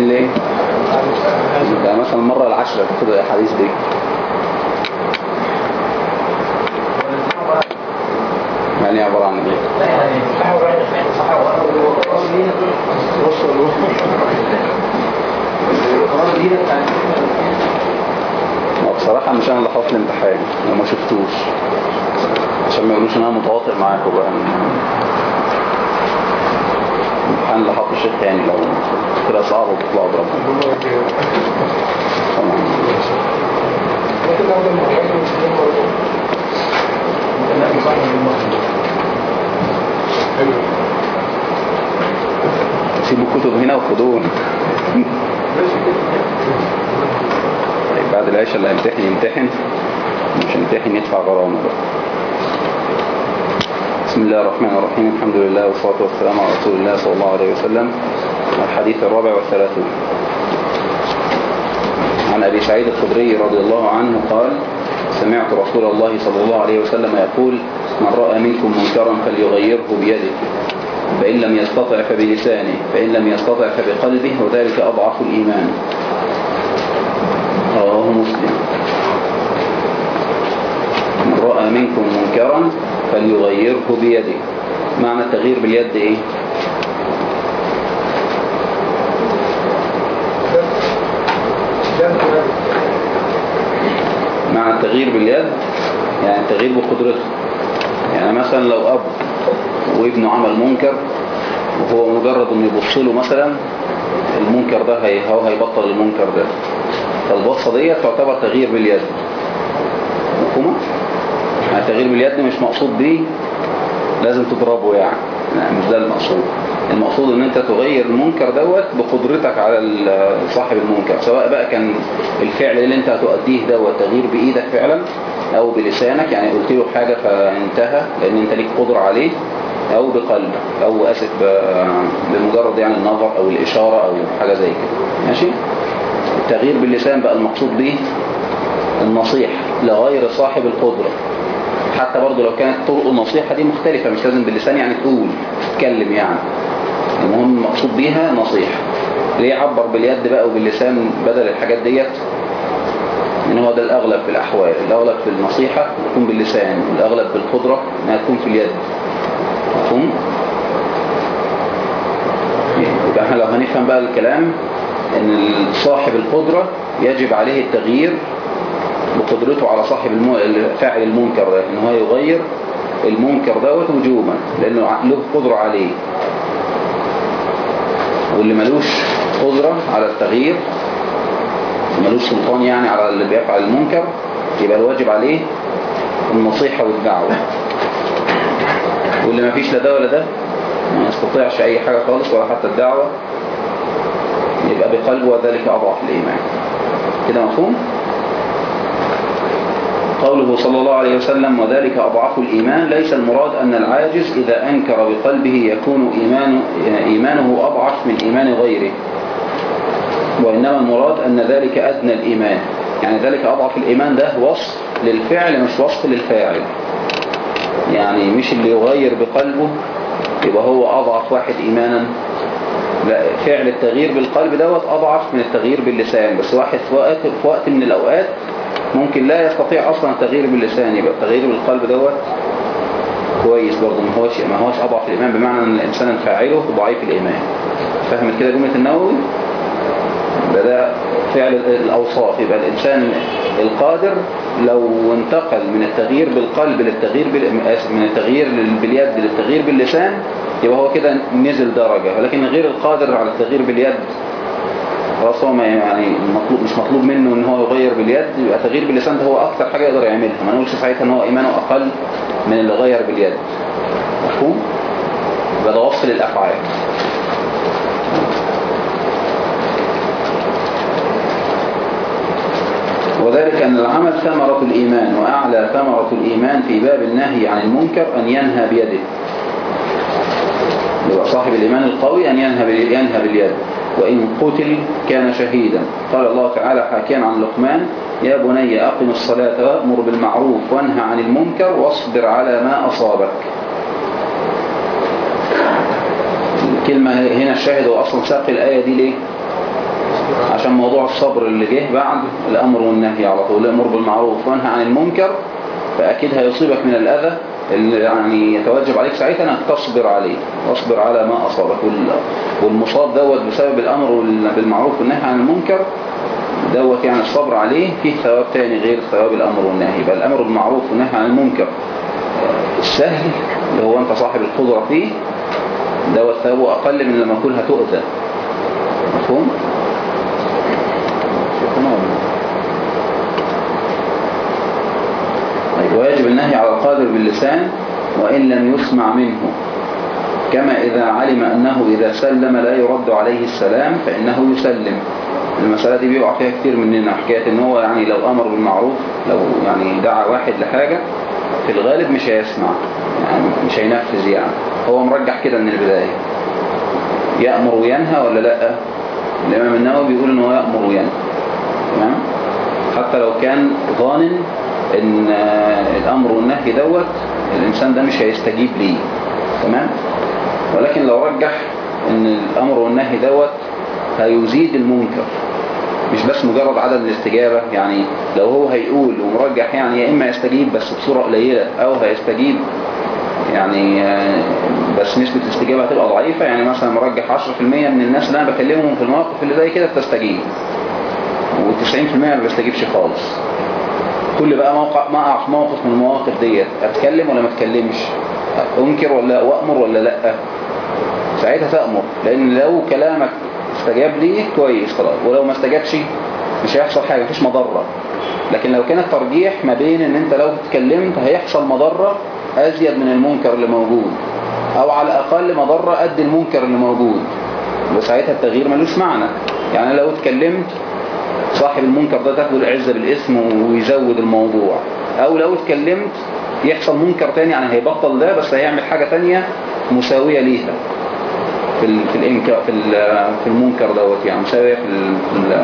يمتحن ليه ده مثلا المرة العشرة كده حديث بيه يعني عبارة عن إيه؟ بصراحة مش أنا اللي حاطط الامتحان أنا ما شفتوش. عشان ما يقولوش إن أنا متواطئ معاكم بقى. اللي حاطه الشيخ تاني لو كده صعب وبتطلعوا بربنا طبعا سيبوا الكتب هنا وخدوهم. طيب بعد العشاء اللي هيمتحن يمتحن. مش يمتحن يدفع غرامة بقى. بسم الله الرحمن الرحيم. الحمد لله والصلاة والسلام على رسول الله صلى الله عليه وسلم. الحديث الرابع والثلاثون. عن أبي سعيد الخدري رضي الله عنه قال سمعت رسول الله صلى الله عليه وسلم يقول من رأى منكم منكرا فليغيره بيده فإن لم يستطع فبلسانه فإن لم يستطع فبقلبه وذلك أضعف الإيمان. رواه مسلم. من رأى منكم منكرا فليغيره بيده. معنى التغيير باليد إيه؟ معنى التغيير باليد يعني التغيير بقدرته. يعني مثلا لو أب وابنه عمل منكر وهو مجرد إنه يبص له مثلا المنكر ده هو هيبطل المنكر ده. فالبصة ديت تعتبر تغيير باليد. مفهومة؟ التغيير باليد مش مقصود بيه لازم تضربه يعني. مش ده المقصود. المقصود إن أنت تغير المنكر دوت بقدرتك على صاحب المنكر سواء بقى كان الفعل اللي أنت هتؤديه دوت تغيير بإيدك فعلا أو بلسانك يعني قلت له حاجة فانتهى لأن أنت ليك قدرة عليه أو بقلبك أو آسف بمجرد يعني النظر أو الإشارة أو حاجة زي كده. ماشي؟ التغيير باللسان بقى المقصود به النصيحة لغير صاحب القدرة. حتى برضه لو كانت طرق النصيحة دي مختلفة مش لازم باللسان يعني تقول تتكلم يعني. المهم المقصود بيها نصيحة. ليه عبر باليد بقى وباللسان بدل الحاجات ديت إن هو ده الأغلب في الأحوال. الأغلب في النصيحة تكون باللسان والاغلب بالقدرة إنها تكون في اليد. مفهوم؟ يبقى إحنا لو هنفهم بقى الكلام إن صاحب القدرة يجب عليه التغيير بقدرته على صاحب المو... فاعل المنكر ده إن هو يغير المنكر دوت وجوبا لأنه له قدرة عليه. واللي ملوش قدرة على التغيير ملوش سلطان يعني على اللي بيفعل المنكر يبقى الواجب عليه النصيحة والدعوة. واللي ما فيش لا ده ولا ده ما يستطيعش أي حاجة خالص ولا حتى الدعوة يبقى بقلبه وذلك أضعف الإيمان. كده مفهوم؟ قوله صلى الله عليه وسلم وذلك أضعف الإيمان ليس المراد أن العاجز إذا أنكر بقلبه يكون إيمان إيمانه أضعف من إيمان غيره. وإنما المراد أن ذلك أدنى الإيمان. يعني ذلك أضعف الإيمان ده وصف للفعل مش وصف للفاعل. يعني مش اللي يغير بقلبه يبقى هو أضعف واحد إيمانا. لا فعل التغيير بالقلب دوت أضعف من التغيير باللسان. بس واحد في وقت, في وقت من الأوقات ممكن لا يستطيع أصلا التغيير باللسان. يبقى التغيير بالقلب دوت كويس برضه ما هوش ما هوش أضعف الإيمان بمعنى إن الإنسان فاعله ضعيف الإيمان. فهمت كده جملة النووي؟ ده ده فعل الأوصاف. يبقى الإنسان القادر لو انتقل من التغيير بالقلب للتغيير بال... من التغيير باليد للتغيير باللسان يبقى هو كده نزل درجة. ولكن غير القادر على التغيير باليد خلاص هو يعني مطلوب مش مطلوب منه إن هو يغير باليد يبقى تغيير باللسان ده هو أكتر حاجة يقدر يعملها. ما نقولش ساعتها إن هو إيمانه أقل من اللي غير باليد. مفهوم؟ يبقى ده وصف للأفعال. وذلك أن العمل ثمرة الإيمان وأعلى ثمرة الإيمان في باب النهي عن المنكر أن ينهى بيده. يبقى صاحب الإيمان القوي أن ينهى باليد. وإن قتل كان شهيدا. قال الله تعالى حاكيا عن لقمان يا بني أقم الصلاة وأمر بالمعروف وانهى عن المنكر واصبر على ما أصابك. الكلمة هنا الشاهد هو أصلا ساق الآية دي ليه؟ عشان موضوع الصبر اللي جه بعد الأمر والنهي على طول. الأمر بالمعروف وانهى عن المنكر فأكيد هيصيبك من الأذى اللي يعني يتوجب عليك ساعتها انك تصبر عليه واصبر على ما أصابك. والمصاب دوت بسبب الأمر بالمعروف والنهي عن المنكر دوت يعني الصبر عليه فيه ثواب تاني غير ثواب الأمر والنهي. بل الأمر بالمعروف والنهي عن المنكر السهل اللي هو أنت صاحب القدرة فيه دوت ثوابه أقل من لما كلها تؤذى. مفهوم؟ طيب ويجب النهي على القادر باللسان وإن لم يسمع منه. كما إذا علم أنه إذا سلم لا يرد عليه السلام فإنه يسلم. المسألة دي بيقع فيها كتير مننا حكاية إن هو يعني لو أمر بالمعروف لو يعني دعا واحد لحاجة في الغالب مش هيسمع يعني مش هينفذ يعني. هو مرجح كده من البداية. يأمر وينهى ولا لأ؟ الإمام النووي بيقول إن هو يأمر وينهى. تمام؟ حتى لو كان ظانن إن الأمر والنهي دوت الإنسان ده مش هيستجيب ليه. تمام؟ ولكن لو رجح إن الأمر والنهي دوت هيزيد المنكر. مش بس مجرد عدم الاستجابة يعني لو هو هيقول ومرجح يعني يا إما يستجيب بس بصورة قليلة أو هيستجيب يعني بس نسبة الاستجابة هتبقى ضعيفة. يعني مثلا مرجح 10% من الناس اللي أنا بكلمهم في المواقف اللي زي كده بتستجيب. و90% ما بيستجيبش خالص. كل بقى موقع ما أعرف موقف من المواقف ديت أتكلم ولا ما أتكلمش؟ أنكر ولا وأمر ولا لأ؟ ساعتها تأمر لأن لو كلامك استجاب ليه كويس خلاص. ولو ما استجابش مش هيحصل حاجة مفيش مضرة. لكن لو كان الترجيح ما بين إن أنت لو اتكلمت هيحصل مضرة أزيد من المنكر اللي موجود. أو على الأقل مضرة قد المنكر اللي موجود. وساعتها التغيير ملوش معنى. يعني لو اتكلمت صاحب المنكر ده تاخده العزة بالاسم ويزود الموضوع أو لو اتكلمت يحصل منكر تاني يعني هيبطل ده بس هيعمل حاجة تانية مساوية ليها في ال في الانكار في في المنكر دوت يعني مساويه في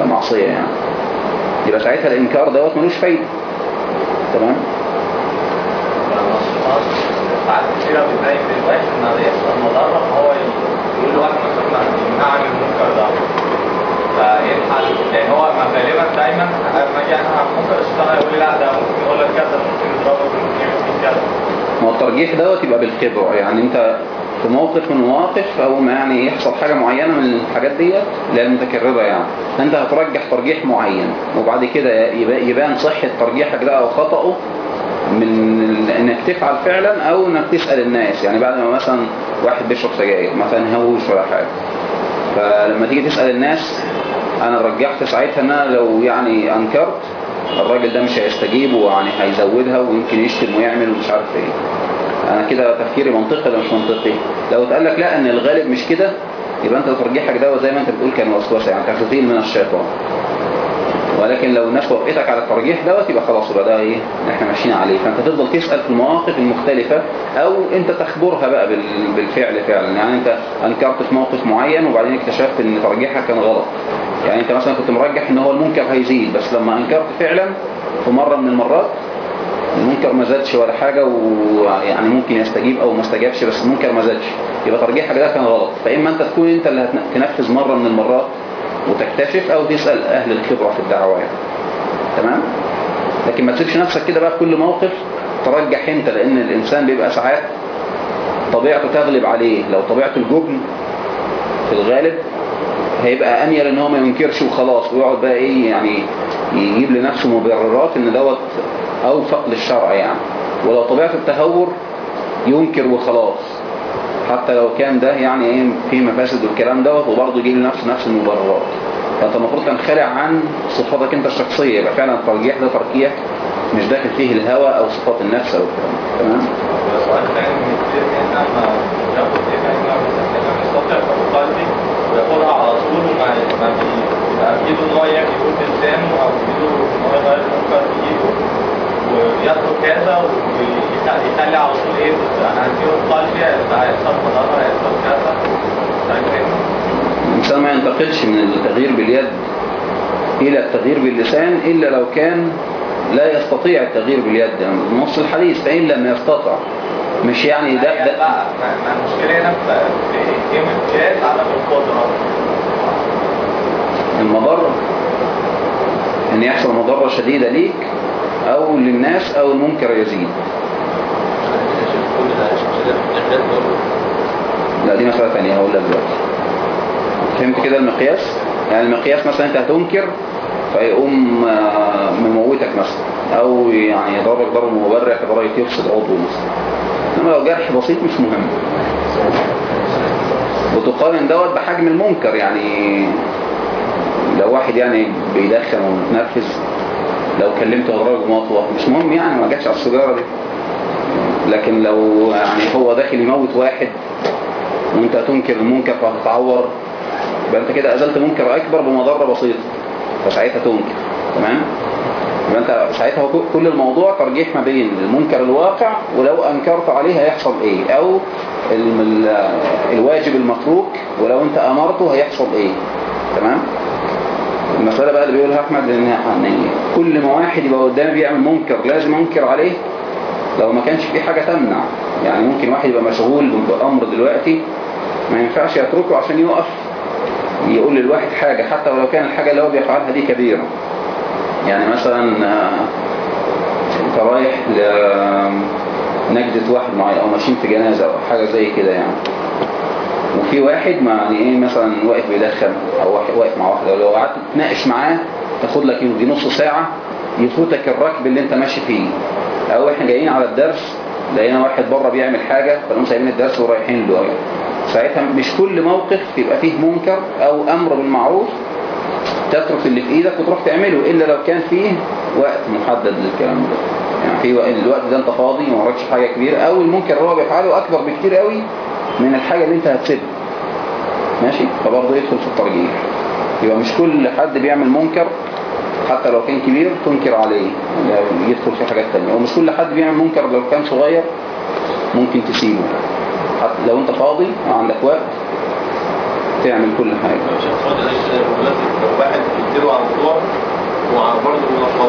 المعصيه يعني يبقى ساعتها الانكار دوت ملوش فايده تمام ساعات كتيرة بتلاقي في الواحد ان يحصل مضرة فهو يقول له مثلا يمنع عن المنكر ده فايه الحل؟ يعني هو غالبا دايما لما أجي ممكن اشتغل يقول لي لا ده ممكن يقول لك كذا ممكن يضربك ممكن يعمل كذا ما هو الترجيح دوت يبقى بالخبرة. يعني انت في موقف من المواقف أو ما يعني يحصل حاجة معينة من الحاجات ديت اللي هي المتكررة يعني. انت هترجح ترجيح معين وبعد كده يبان صحة ترجيحك ده أو خطأه من انك تفعل فعلا أو انك تسأل الناس. يعني بعد ما مثلا واحد بيشرب سجاير مثلا هوش ولا حاجة. فلما تيجي تسأل الناس أنا رجحت ساعتها ان أنا لو يعني أنكرت الراجل ده مش هيستجيب ويعني هيزودها ويمكن يشتم ويعمل ومش عارف إيه. أنا كده تفكيري منطقي ولا مش منطقي؟ لو اتقال لك لا إن الغالب مش كده يبقى أنت ترجيحك ده زي ما أنت بتقول كان وسوسه يعني تخزين من الشيطان. ولكن لو الناس وافقتك على الترجيح دوت يبقى خلاص يبقى ده إيه؟ إحنا ماشيين عليه. فأنت تفضل تسأل في المواقف المختلفه أو أنت تخبرها بقى بالفعل فعلا. يعني أنت أنكرت في موقف معين وبعدين اكتشفت إن ترجيحك كان غلط. يعني أنت مثلا كنت مرجح إن هو المنكر هيزيد بس لما أنكرت فعلا في مرة من المرات المنكر ما زادش ولا حاجة ويعني ممكن يستجيب أو ما استجابش بس المنكر ما زادش. يبقى ترجيحك ده كان غلط. فإما أنت تكون أنت اللي هتنفذ مرة من المرات وتكتشف أو تسأل أهل الخبرة في الدعوة. تمام؟ لكن ما تسيبش نفسك كده بقى في كل موقف ترجح أنت لأن الإنسان بيبقى ساعات طبيعته تغلب عليه. لو طبيعته الجبن في الغالب هيبقى اميل إن هو ما ينكرش وخلاص ويقعد بقى إيه يعني يجيب لنفسه مبررات إن دوت أوفق للشرع يعني. ولو طبيعة التهور ينكر وخلاص. حتى لو كان ده يعني إيه فيه مفاسد والكلام دوت وبرضه يجيب لنفسه نفس المبررات. فأنت المفروض تنخلع عن صفاتك أنت الشخصية يبقى فعلا الترجيح ده تركيح مش داخل فيه الهوى أو صفات النفس أو الكلام تمام؟ وياخدها على طول بيبقى يقول بلسانه أو يغير المنكر بايده ويترك هذا ويخلي على طول إيه أنا قلبي هيحصل هيحصل كذا الإنسان ما ينتقلش من التغيير باليد إلى التغيير باللسان إلا لو كان لا يستطيع التغيير باليد. يعني نص الحديث فإن لم يستطع مش يعني ده, ده المشكلة هنا في امتياز عدم القدرة. المضر إن يحصل مضرة شديدة ليك أو للناس أو المنكر يزيد كل ده عشان كده الناس برضه لا دي مسألة تانية هقول لك دلوقتي. فهمت كده المقياس؟ يعني المقياس مثلا أنت هتنكر فيقوم آه، مموتك مثلا أو يعني يضربك ضرب مبرح لدرجة يفسد عضو مثلا. إنما لو جرح بسيط مش مهم. وتقارن دوت بحجم المنكر يعني لو واحد يعني بيدخن ومتنرفز لو كلمته هضربه بمطوة مش مهم يعني ما جاتش على السيجارة دي. لكن لو يعني هو داخل يموت واحد وانت تنكر المنكر فهتتعور يبقى انت كده أزلت منكر أكبر بمضرة بسيطة فساعتها تنكر تمام؟ يبقى انت ساعتها كل الموضوع ترجيح ما بين المنكر الواقع ولو أنكرت عليه هيحصل إيه أو ال- ال- الواجب المتروك ولو انت أمرته هيحصل إيه تمام؟ المسألة بقى اللي بيقولها أحمد إن يعني كل ما واحد يبقى قدامي بيعمل منكر لازم أنكر عليه لو ما كانش في حاجة تمنع. يعني ممكن واحد يبقى مشغول بأمر دلوقتي ما ينفعش يتركه عشان يقف يقول للواحد حاجة حتى ولو كان الحاجة اللي هو بيفعلها دي كبيرة. يعني مثلا آه، انت رايح لنجدة واحد معين أو ماشيين في جنازة أو حاجة زي كده يعني. وفي واحد ما يعني إيه مثلا واقف بيدخن أو واقف مع واحد لو قعدت تتناقش معاه تاخد لك يجي نص ساعة يفوتك الركب اللي أنت ماشي فيه. أو إحنا جايين على الدرس لقينا واحد بره بيعمل حاجة فنقوم سايبين الدرس ورايحين له. ساعتها مش كل موقف يبقى فيه منكر أو أمر بالمعروف تترك اللي في إيدك وتروح تعمله إلا لو كان فيه وقت محدد للكلام ده. يعني في وقت الوقت ده أنت فاضي ما وراكش حاجة كبيرة أو المنكر اللي هو بيفعله أكبر بكتير قوي من الحاجة اللي أنت هتسيبها. ماشي؟ فبرضه يدخل في الترجيح. يبقى مش كل حد بيعمل منكر حتى لو كان كبير تنكر عليه. يعني يدخل في حاجات تانية. ومش كل حد بيعمل منكر. لو كان صغير ممكن تسيبه. حتى لو انت فاضي وعندك وقت تعمل كل حاجة. عشان فاضي دلوقتي لو واحد على وبرضه هو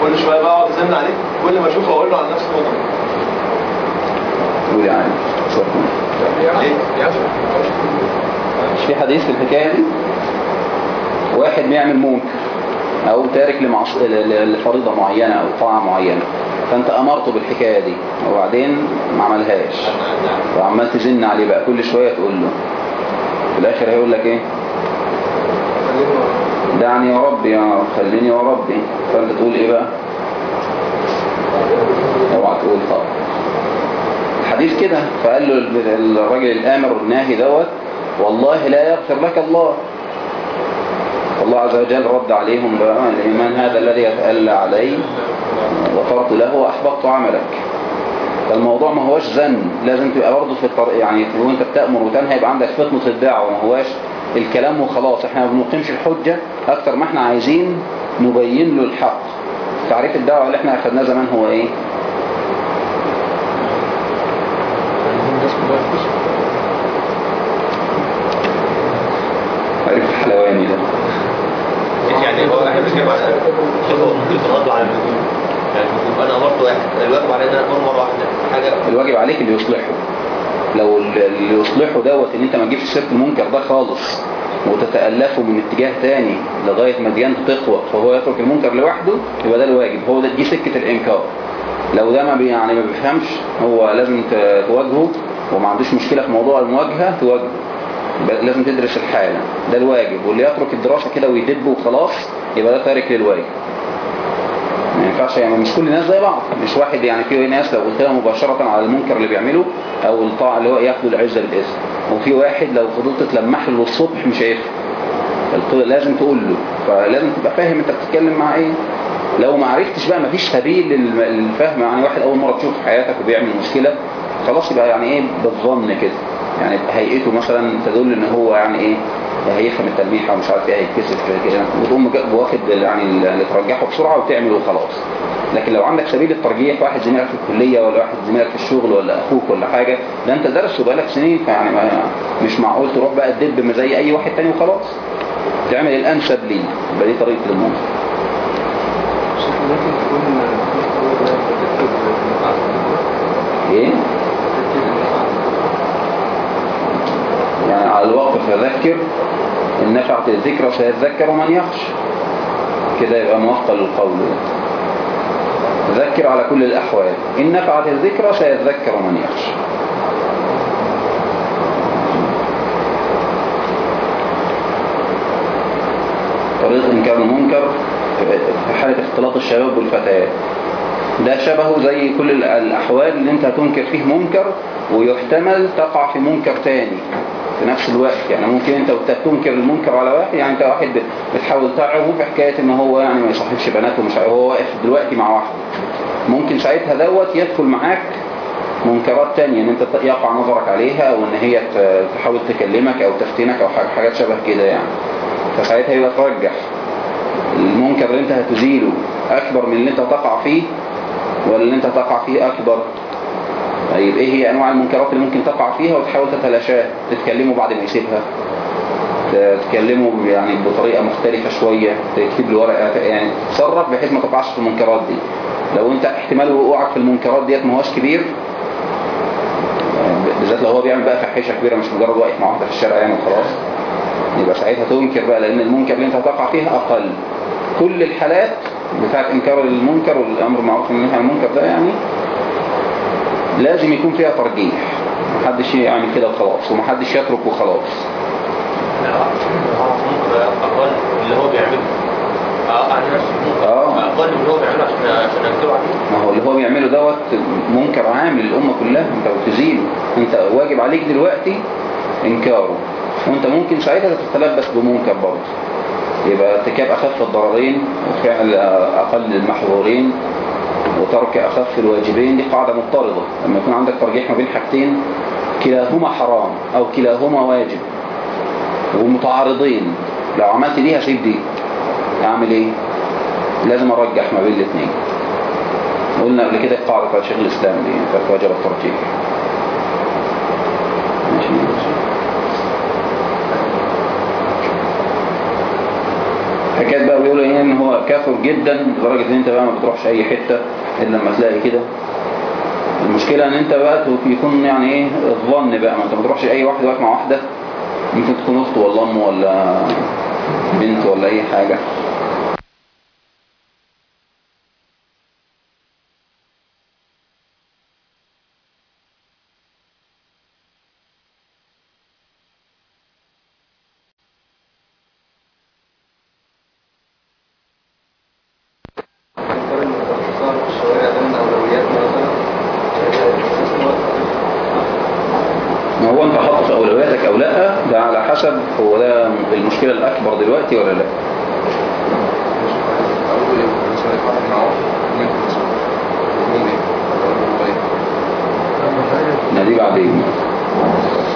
كل شوية بقى أقعد ازن عليه. كل ما أشوفه أقول له على نفس الموضوع. يعني شكرا؟ مش في حديث في الحكاية دي؟ واحد بيعمل منكر. أو تارك لمعص... لفريضة معينة أو طاعة معينة. فأنت أمرته بالحكاية دي وبعدين ما عملهاش. وعمال تزن عليه بقى كل شوية تقول له. في الآخر هيقول لك إيه؟ دعني يا ربي يا خليني يا ربي. فأنت تقول إيه بقى؟ أوعى تقول طب الحديث كده فقال له ال- الراجل الآمر الناهي دوت والله لا يغفر لك الله. الله عز وجل رد عليهم بقى الإيمان هذا الذي يتألى علي غفرت له وأحبطت عملك. فالموضوع ما هوش زن لازم تبقى برضه في الطريق يعني وانت بتأمر وتنهى يبقى عندك فطنة الدعوة ما هواش الكلام وخلاص. إحنا ما بنقيمش الحجة أكتر ما إحنا عايزين نبين له الحق. تعريف الدعوة اللي إحنا أخدناه زمان هو إيه؟ عارف الحلواني ده؟ يعني هو إحنا بنتكلم على خطوه ممكن ترد على الموجود يعني أنا واحد الواجب عليا ان أنا أمر مرة واحدة حاجة. الواجب عليك اللي يصلحه. لو اللي يصلحه دوت إن أنت ما تجيبش سيرة المنكر ده خالص وتتألفه من اتجاه تاني لغاية ما ديانته تقوى فهو يترك المنكر لوحده يبقى ده الواجب. هو ده دي سكة الإنكار. لو ده ما يعني ما بيفهمش هو لازم تواجهه وما عندوش مشكلة في موضوع المواجهة تواجهه. لازم تدرس الحالة ده الواجب. واللي يترك الدراسة كده ويدب وخلاص يبقى ده تارك للواجب. ما ينفعش يعني مش كل الناس زي بعض. مش واحد يعني في ناس لو قلت لها مباشرة على المنكر اللي بيعمله أو الطاعة اللي هو ياخدوا العزة بالاسم وفي واحد لو فضلت تلمح له الصبح مش هيفهم. لازم تقول له. فلازم تبقى فاهم أنت بتتكلم مع إيه. لو ما عرفتش بقى مفيش سبيل للفهم. يعني واحد أول مرة تشوف حياتك وبيعمل مشكلة خلاص يبقى يعني إيه بالظن كده. يعني هيئته مثلا تدل إن هو يعني إيه هيفهم التلميحة ومش عارف إيه هيتكسف كده وتقوم واخد يعني اللي ترجحه بسرعة وتعمله وخلاص. لكن لو عندك سبيل الترجيح واحد زميلك في الكلية ولا واحد زميلك في الشغل ولا أخوك ولا حاجة ده أنت درسه بقالك سنين فيعني مش معقول تروح بقى تدب زي أي واحد تاني وخلاص. تعمل الأنسب ليه يبقى دي تركيز النفع إيه؟ يعني على الوقف فذكر. إن نفعت الذكرى سيذكر من يخشى كده يبقى موافقة للقول ده. ذكر على كل الأحوال. إن نفعت الذكرى سيذكر من يخشى طريقة إنكار المنكر في حالة اختلاط الشباب والفتيات ده شبهه زي كل ال- الأحوال اللي أنت هتنكر فيه منكر ويحتمل تقع في منكر تاني. في نفس الوقت. يعني ممكن أنت تنكر المنكر على واحد يعني أنت واحد بت- بتحاول تعرفه في حكاية إن هو يعني ما يصاحبش بنات ومش هو واقف دلوقتي مع واحد. ممكن ساعتها دوت يدخل معاك منكرات تانية إن أنت يقع نظرك عليها أو ان هي تحاول تكلمك أو تفتنك أو حاجات شبه كده يعني. فساعتها يبقى ترجح المنكر اللي أنت هتزيله أكبر من اللي أنت تقع فيه ولا اللي أنت تقع فيه أكبر؟ طيب إيه هي أنواع المنكرات اللي ممكن تقع فيها وتحاول تتلاشاها تتكلموا بعد ما يسيبها. تتكلموا يعني بطريقة مختلفة شوية تكتب له ورقة يعني تصرف بحيث ما تقعش في المنكرات دي. لو أنت احتمال وقوعك في المنكرات ديت ما هوش كبير بالذات لو هو بيعمل بقى فحيشة كبيرة مش مجرد واقف مع واحدة في الشارع يعني وخلاص. يبقى ساعتها تنكر بقى لأن المنكر اللي أنت هتقع فيه أقل. كل الحالات بتاعت إنكار المنكر والأمر معروف إن عن المنكر ده يعني لازم يكون فيها ترجيح. محدش يعني كده وخلاص ومحدش يترك وخلاص. أقل اللي هو بيعمله. آه. أقل من اللي هو بيعمله عشان عليه. ما هو اللي هو بيعمله دوت منكر عام للأمة كلها انت بتزيله أنت واجب عليك دلوقتي إنكاره. وأنت ممكن ساعتها تتلبس بمنكر برضه. يبقى ارتكاب أخف الضررين وفعل أقل المحظورين. وترك أخف الواجبين دي قاعدة مضطردة. لما يكون عندك ترجيح ما بين حاجتين كلاهما حرام أو كلاهما واجب ومتعارضين. لو عملت دي هسيب دي أعمل إيه؟ لازم أرجح ما بين الاثنين. قلنا قبل كده القاعدة بتاعت شيخ الإسلام دي بتاعت واجب الترجيح. ماشي. حكاية بقى بيقولوا إيه؟ إن هو كافر جدا لدرجة إن أنت بقى ما بتروحش أي حتة. إلا لما تلاقي كده. المشكلة إن أنت بقى يكون يعني إيه الظن بقى. ما أنت ما تروحش أي واحد واقف مع واحدة. ممكن تكون أخته ولا أمه ولا بنت ولا أي حاجة انكار المتخصصات في الشوارع ده من اولوياتنا مثلا ما هو انت حاطط في اولوياتك أو لا ده على حسب هو ده المشكلة الاكبر دلوقتي ولا لا أقول إيه مثلا واحد معاه ممكن مثلا ممكن ما دي بعدين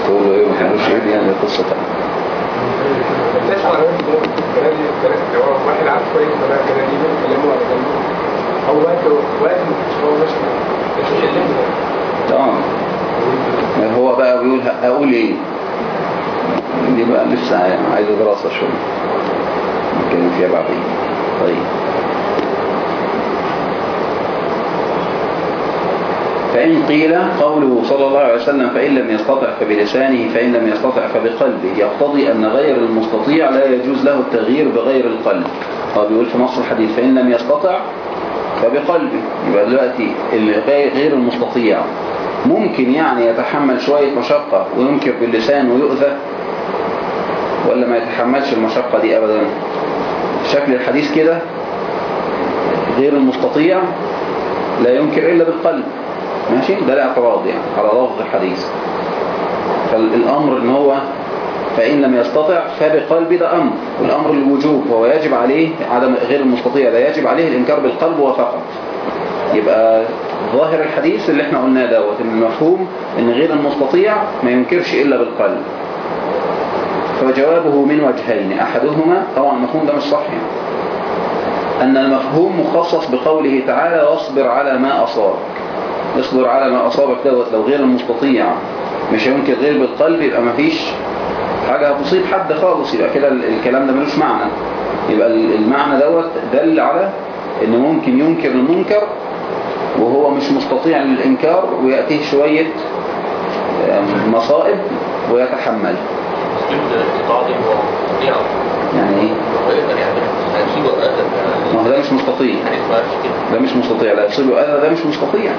تقول له إيه ما تعملوش إيه دي يعني قصة تانية تسمع الكلام اللي هو واحد عارف كويس بقى كده دي بيتكلموا على جنبه هو تمام. ما هو بقى بيقول أقول إيه؟ دي بقى لسه عايزة دراسة شوية. نتكلم فيها بعدين طيب. فإن قيل قوله صلى الله عليه وسلم فإن لم يستطع فبلسانه فإن لم يستطع فبقلبه. يقتضي أن غير المستطيع لا يجوز له التغيير بغير القلب. هو بيقول في نص الحديث فإن لم يستطع فبقلبه. يبقى دلوقتي اللي غير المستطيع. ممكن يعني يتحمل شوية مشقة وينكر باللسان ويؤذى ولا ما يتحملش المشقة دي أبدا؟ شكل الحديث كده؟ غير المستطيع لا ينكر إلا بالقلب. ماشي؟ ده الاعتراض يعني على لفظ الحديث. فالأمر إن هو فإن لم يستطع فبقلب ده أمر والأمر الوجوب هو يجب عليه عدم غير المستطيع ده يجب عليه الإنكار بالقلب وفقط يبقى ظاهر الحديث اللي إحنا قلناه دوت إن المفهوم إن غير المستطيع ما ينكرش إلا بالقلب. فجوابه من وجهين أحدهما طبعا المفهوم ده مش صح يعني أن المفهوم مخصص بقوله تعالى واصبر على ما أصابك اصبر على ما أصابك دوت لو غير المستطيع مش هينكر غير بالقلب يبقى مفيش حاجة هتصيب حد خالص يبقى كده ال- الكلام ده ملوش معنى. يبقى ال- المعنى دوت دل على إن ممكن ينكر المنكر وهو مش مستطيع للإنكار ويأتيه شوية آم، مصائب ويتحمل. يعني إيه؟ ما هو ده مش مستطيع. يعني ده مش مستطيع. لا يصيبه اذى ده مش مستطيع.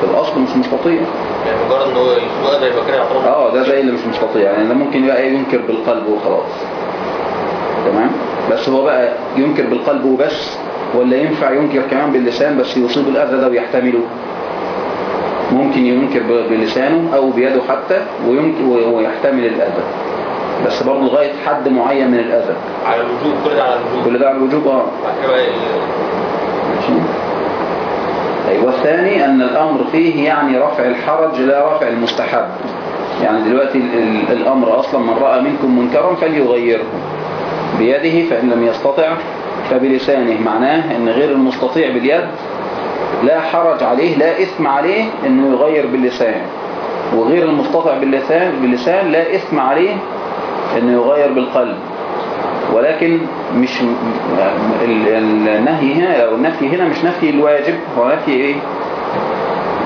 في الأصل مش مستطيع. يعني مجرد ان هو يصيبه أذى يبقى كده يعتبر آه ده زي اللي مش مستطيع. يعني ده ممكن بقى إيه؟ ينكر بالقلب وخلاص. تمام؟ بس هو بقى ينكر بالقلب وبس ولا ينفع ينكر كمان باللسان بس يصيب الأذى ده ويحتمله. ممكن ينكر بلسانه أو بيده حتى ويحتمل الأذى. بس برضه لغاية حد معين من الأذى على الوجوب كل ده على الوجوب. كل ده على الوجوب آه. ماشي. طيب والثاني أن الأمر فيه يعني رفع الحرج لا رفع المستحب. يعني دلوقتي ال- ال- الأمر أصلا من رأى منكم منكرا فليغيره. بيده فإن لم يستطع فبلسانه. معناه أن غير المستطيع باليد لا حرج عليه لا إثم عليه أنه يغير باللسان. وغير المستطع باللسان, باللسان لا إثم عليه أنه يغير بالقلب. ولكن مش ال- ال- النهي هنا أو النفي هنا مش نفي الواجب هو نفي إيه؟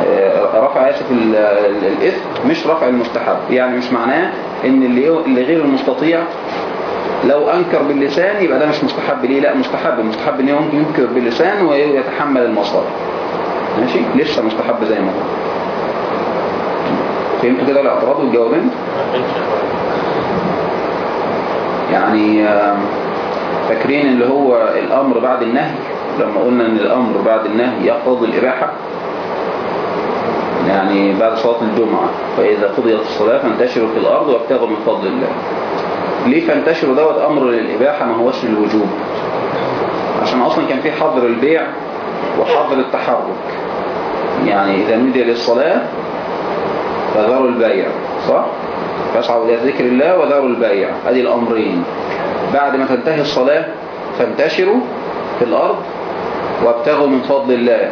آه، رفع اسف ال- ال- الإثم مش رفع المستحب. يعني مش معناه إن اللي غير المستطيع لو أنكر باللسان يبقى ده مش مستحب. ليه؟ لا مستحب. المستحب إن ينكر باللسان ويتحمل المصائب ماشي؟ لسه مستحب زي ما هو. فهمتوا كده الاعتراض والجوابين يعني فاكرين اللي هو الأمر بعد النهي؟ لما قلنا إن الأمر بعد النهي يقتضي الإباحة يعني بعد صلاة الجمعة فإذا قضيت الصلاة فانتشروا في الأرض وابتغوا من فضل الله. ليه فانتشروا دوت؟ أمر للإباحة ما هوش للوجوب. عشان أصلا كان في حظر البيع وحظر التحرك. يعني إذا نودي للصلاة فذروا البيع صح؟ فاسعوا إلى ذكر الله وذروا البيع. هذه الأمرين. بعد ما تنتهي الصلاة فانتشروا في الأرض وابتغوا من فضل الله.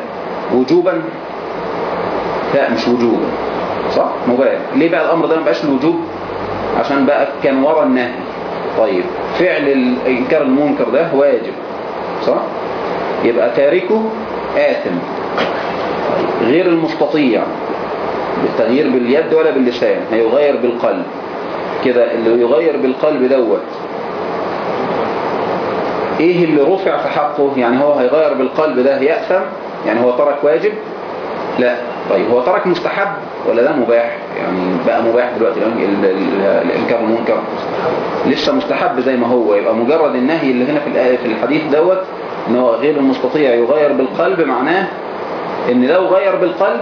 وجوبا؟ لا مش وجوبا صح؟ مباح. ليه بقى الأمر ده ما بقاش الوجوب؟ عشان بقى كان ورا النهي. طيب فعل الإنكار المنكر ده واجب. صح؟ يبقى تاركه آثم. غير المستطيع. بالتغيير باليد ولا باللسان هيغير بالقلب. كده اللي يغير بالقلب دوت. إيه اللي رفع في حقه؟ يعني هو هيغير بالقلب ده يأثم؟ يعني هو ترك واجب؟ لا. طيب هو ترك مستحب ولا ده مباح؟ يعني بقى مباح دلوقتي ال- ال- ال- الإنكار المنكر لسه مستحب زي ما هو. يبقى مجرد النهي اللي هنا في في الحديث دوت إن هو غير المستطيع يغير بالقلب معناه إن لو غير بالقلب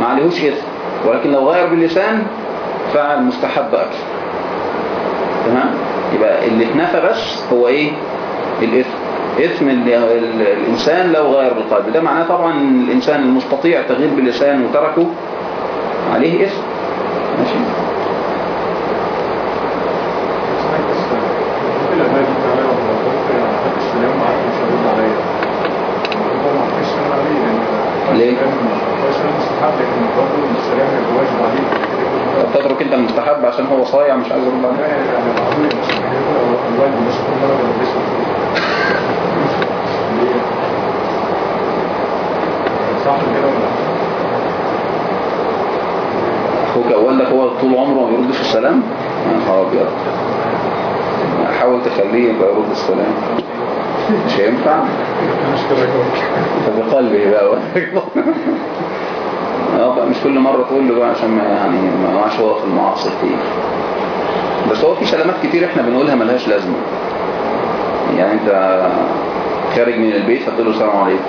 ما عليهوش إثم ولكن لو غير باللسان فعل مستحب أكثر. تمام؟ يبقى اللي اتنفى بس هو إيه؟ الإثم. إثم ال- ال- الإنسان لو غير بالقلب. ده معناه طبعا إن الإنسان المستطيع تغيير باللسان وتركه عليه إثم. ماشي ليه؟ طب تترك انت المستحب عشان هو صايع مش عايز كده ولا أخوك والدك هو طول عمره ما بيردش السلام؟ يا نهار أبيض. حاول تخليه يبقى يرد السلام. مش هينفع؟ فبقلبه بقى. آه بقى مش كل مرة تقول له بقى عشان ما يعني ما يقعش هو في المعاصي كتير بس هو في سلامات كتير إحنا بنقولها ملهاش لازمة. يعني انت خارج من البيت هتقول له السلام عليكم.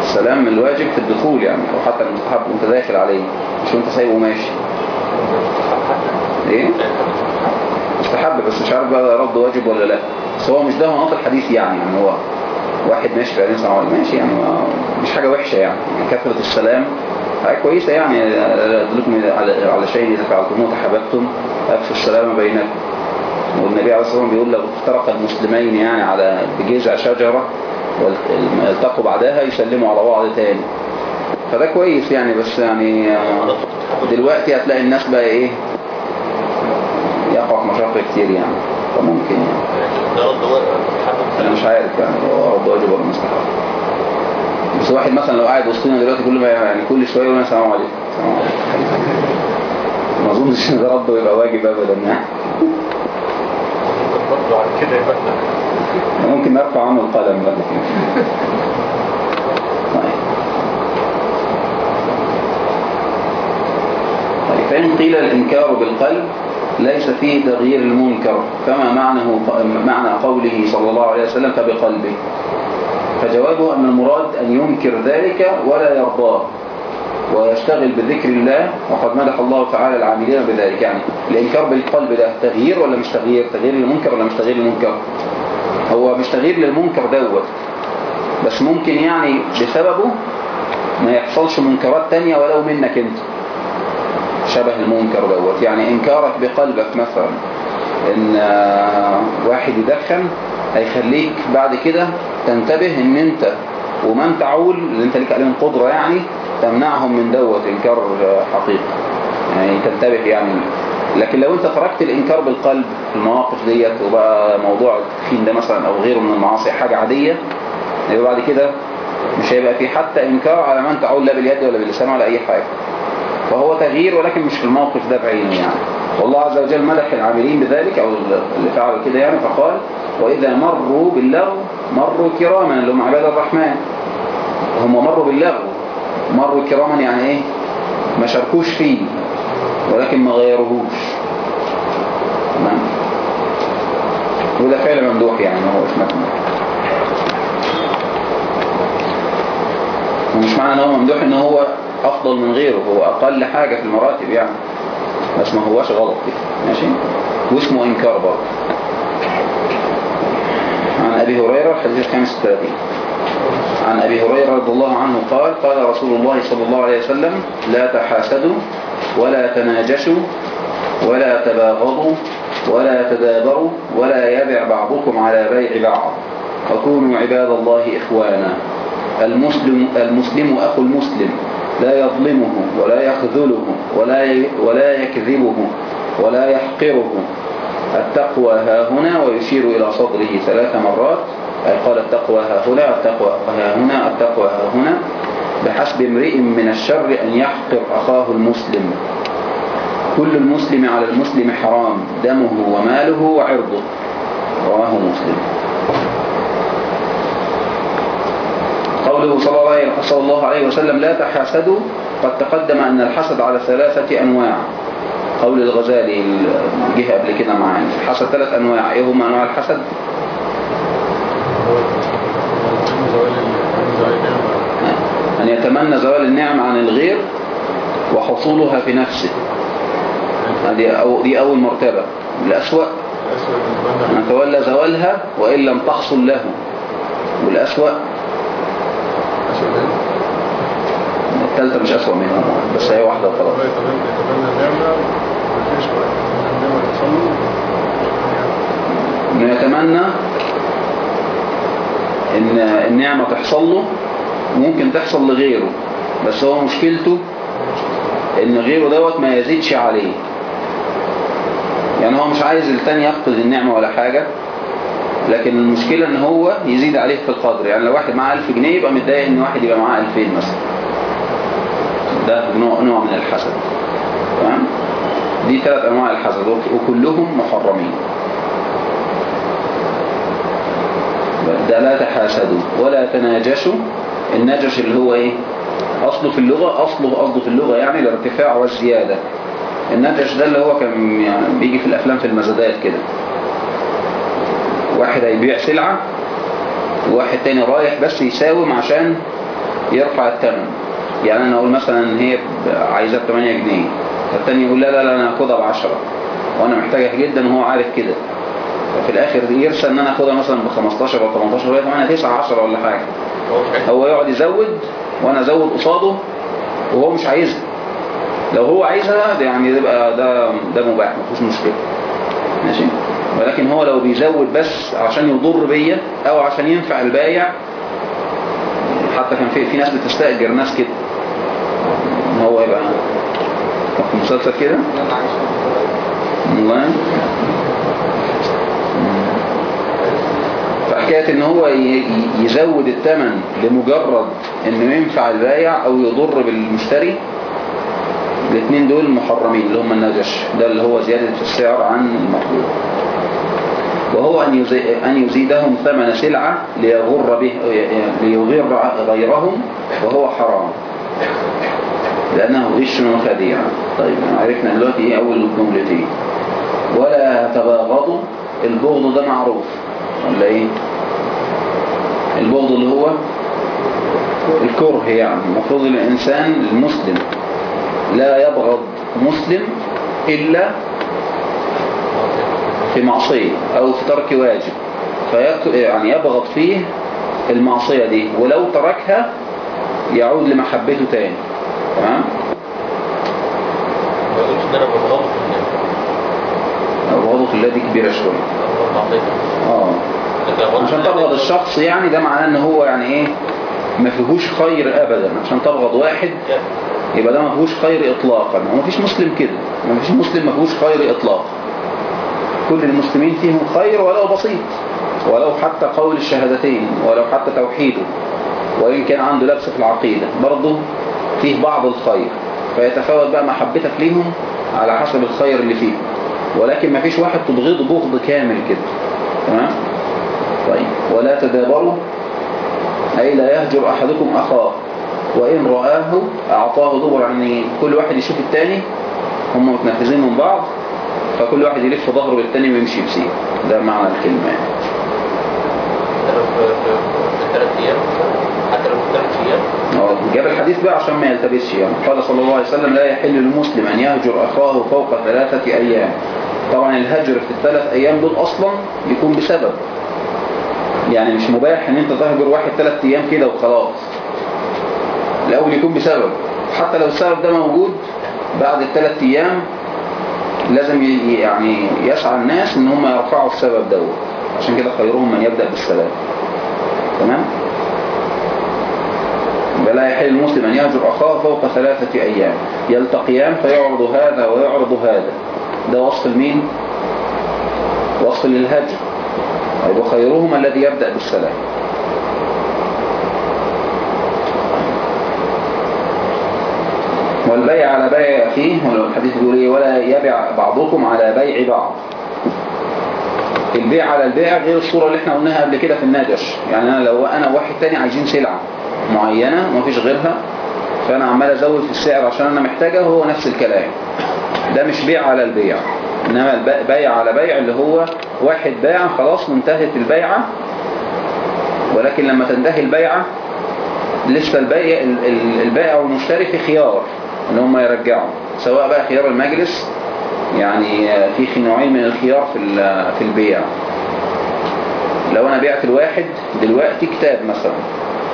السلام الواجب في الدخول يعني أو حتى المستحب وانت داخل عليه مش وانت سايبه ماشي إيه؟ مستحب بس مش عارف بقى رد واجب ولا لا. بس هو مش ده مناط الحديث يعني يعني هو واحد ماشي عليه سلام عليكم. ماشي يعني مش حاجة وحشة يعني. يعني كثرة السلام حاجة كويسة يعني أدلكم على على شيء إذا فعلتموه تحببتم أكفوا السلام بينكم. والنبي عليه الصلاة والسلام بيقول لو افترق المسلمين يعني على بجذع شجرة والتقوا بعدها يسلموا على بعض تاني. فده كويس يعني بس يعني دلوقتي هتلاقي الناس بقى إيه؟ يقع في مشاكل كتير يعني فممكن يعني. ده رد مستحب أنا مش عارف يعني هو رد واجب ولا مستحب. بس واحد مثلا لو قاعد وسطنا دلوقتي كل ما يعني كل شوية يقول السلام عليكم. ما أظنش إن ده رده يبقى واجب ابدا يعني ممكن كده نرفع عنه القلم بقى طيب. طيب فإن قيل الإنكار بالقلب ليس فيه تغيير المنكر كما معنه معنى قوله صلى الله عليه وسلم فبقلبه؟ فجوابه أن المراد أن ينكر ذلك ولا يرضاه ويشتغل بذكر الله وقد مدح الله تعالى العاملين بذلك. يعني الإنكار بالقلب ده تغيير ولا مش تغيير؟ تغيير للمنكر ولا مش تغيير للمنكر؟ هو مش تغيير للمنكر دوت بس ممكن يعني بسببه ما يحصلش منكرات تانية ولو منك أنت. شبه المنكر دوت. يعني إنكارك بقلبك مثلا إن آه، واحد يدخن هيخليك بعد كده تنتبه إن أنت ومن تعول اللي أنت ليك عليهم قدرة يعني تمنعهم من دوت إنكار حقيقي. يعني تنتبه يعني. لكن لو أنت تركت الإنكار بالقلب في المواقف ديت وبقى موضوع التدخين ده مثلا أو غيره من المعاصي حاجة عادية يبقى بعد كده مش هيبقى في حتى إنكار على من تعول لا باليد ولا باللسان ولا أي حاجة. فهو تغيير ولكن مش في الموقف ده بعينه يعني. والله عز وجل مدح العاملين بذلك أو اللي فعلوا كده يعني فقال وإذا مروا باللغو مروا كراما اللي هم عباد الرحمن. هم مروا باللغو. مروا كراما يعني إيه؟ ما شاركوش فيه ولكن ما غيروهوش. تمام؟ وده فعل ممدوح يعني ما هوش ممدوح ومش معنى إن هو ممدوح إن هو أفضل من غيره هو أقل حاجة في المراتب يعني. بس ما هواش غلط كده ماشي؟ واسمه إنكار برضه. عن أبي هريرة الحديث 35 عن أبي هريرة رضي الله عنه قال قال رسول الله صلى الله عليه وسلم لا تحاسدوا ولا تناجشوا ولا تباغضوا ولا تدابروا ولا يبع بعضكم على بيع بعض. وكونوا عباد الله إخوانا. المسلم, المسلم أخو المسلم. لا يظلمه ولا يخذله ولا ولا يكذبه ولا يحقره. التقوى ها هنا ويشير إلى صدره ثلاث مرات أي قال التقوى ها هنا التقوى ها هنا التقوى ها هنا بحسب امرئ من الشر أن يحقر أخاه المسلم. كل المسلم على المسلم حرام دمه وماله وعرضه. رواه مسلم. قوله صلى الله عليه- وسلم لا تحاسدوا قد تقدم أن الحسد على ثلاثة أنواع. قول الغزالي جه قبل كده معانا. الحسد ثلاث أنواع. إيه هم أنواع الحسد؟ أن يتمنى زوال النعم عن الغير وحصولها في نفسه. دي, أو دي أول مرتبة. الأسوأ. أن يتولى زوالها وإن لم تحصل له. والأسوأ. الثالثة مش أسوأ منها بس هي واحدة وخلاص. انه يتمنى إن النعمة تحصل له وممكن تحصل لغيره بس هو مشكلته إن غيره دوت ما يزيدش عليه. يعني هو مش عايز التاني يفقد النعمة ولا حاجة لكن المشكلة إن هو يزيد عليه في القدر. يعني لو واحد معاه 1000 جنيه يبقى متضايق إن واحد يبقى معاه 2000 مثلا. ده نوع, نوع من الحسد. تمام؟ دي ثلاث أنواع الحسد وكلهم محرمين. ده لا تحاسدوا ولا تناجشوا. النجش اللي هو إيه؟ أصله في اللغة أصله قصده في اللغة يعني الارتفاع والزيادة. النجش ده اللي هو كان يعني بيجي في الأفلام في المزادات كده. واحد هيبيع سلعة وواحد تاني رايح بس يساوم عشان يرفع الثمن يعني أنا أقول مثلا هي عايزة ب 8 جنيه فالتاني يقول لا لا لا أنا هاخدها ب 10 وأنا محتاجها جدا وهو عارف كده. ففي الآخر يرسى إن أنا اخدها مثلا ب 15 أو 18 لغايه ما أنا 9 10 ولا حاجة. هو يقعد يزود وأنا أزود قصاده وهو مش عايزها. لو هو عايزها يعني يبقى ده ده مباح مفيش مشكلة. ماشي؟ ولكن هو لو بيزود بس عشان يضر بيا أو عشان ينفع البايع حتى كان في في ناس بتستأجر ناس كده. هو يبقى مسلسل كده؟ والله فحكاية إن هو يزود الثمن لمجرد إنه ينفع البايع أو يضر بالمشتري الاثنين دول محرمين اللي هم النجش ده اللي هو زيادة السعر عن المطلوب. وهو أن يزيدهم ثمن سلعة ليغر به ليغر غيرهم وهو حرام. لأنه غش وخديعة طيب عرفنا دلوقتي إيه أول الجملتين ولا تباغضوا البغض ده معروف. ولا إيه؟ البغض اللي هو الكره يعني. المفروض الإنسان المسلم. لا يبغض مسلم إلا في معصية أو في ترك واجب. فيك يعني يبغض فيه المعصية دي. ولو تركها يعود لمحبته تاني. تمام الناس أبغضه في الله دي كبيرة شوية. آه. عشان تبغض الشخص يعني ده معناه إن هو يعني إيه ما فيهوش خير ابدا. عشان تبغض واحد يبقى ده ما فيهوش خير اطلاقا. وما فيش مسلم كده. ما فيش مسلم ما فيهوش خير اطلاقا. كل المسلمين فيهم خير ولو بسيط. ولو حتى قول الشهادتين ولو حتى توحيده. وإن كان عنده لبس في العقيدة. برضه فيه بعض الخير فيتفاوت بقى محبتك ليهم على حسب الخير اللي فيه ولكن ما فيش واحد تبغضه بغض كامل كده. تمام؟ طيب. ولا تدابروا أي لا يهجر أحدكم أخاه. وإن رآه أعطاه دبر. يعني كل واحد يشوف التاني هم متنفذين من بعض فكل واحد يلف ظهره للتاني ويمشي بسيه ده معنى الكلمة يعني. حتى لو في في- في ثلاث أيام حتى لو في ثلاث أيام آه، جاب الحديث بقى عشان ما يلتبسش يعني. قال صلى الله عليه وسلم لا يحل للمسلم أن يهجر أخاه فوق ثلاثة أيام. طبعا الهجر في الثلاث أيام دول أصلا يكون بسبب. يعني مش مباح إن أنت تهجر واحد ثلاث أيام كده وخلاص. الأول يكون بسبب. حتى لو السبب ده موجود بعد الثلاث أيام لازم يعني يسعى الناس إن هم يرفعوا السبب دوت. عشان كده خيرهم من يبدأ بالسلام. تمام؟ ولا يحل المسلم أن يهجر أخاه فوق ثلاثة أيام. يلتقيان فيعرض هذا ويعرض هذا. ده وصف المين وصف للهجر. طيب وخيرهما الذي يبدأ بالسلام. والبيع على بيع أخيه ولو الحديث بيقول إيه؟ ولا يبيع بعضكم على بيع بعض. البيع على البيع غير الصورة اللي إحنا قلناها قبل كده في النجش يعني أنا لو أنا واحد تاني عايزين سلعة. معينة ومفيش غيرها. فأنا عمال أزود في السعر عشان أنا محتاجها وهو نفس الكلام. ده مش بيع على البيع إنما بيع على بيع اللي هو واحد باع خلاص وانتهت البيعة. ولكن لما تنتهي البيعة لسه البيع ال- ال- البائع والمشتري في خيار إن هم يرجعوا. سواء بقى خيار المجلس يعني في نوعين من الخيار في في البيع. لو أنا بعت الواحد دلوقتي كتاب مثلا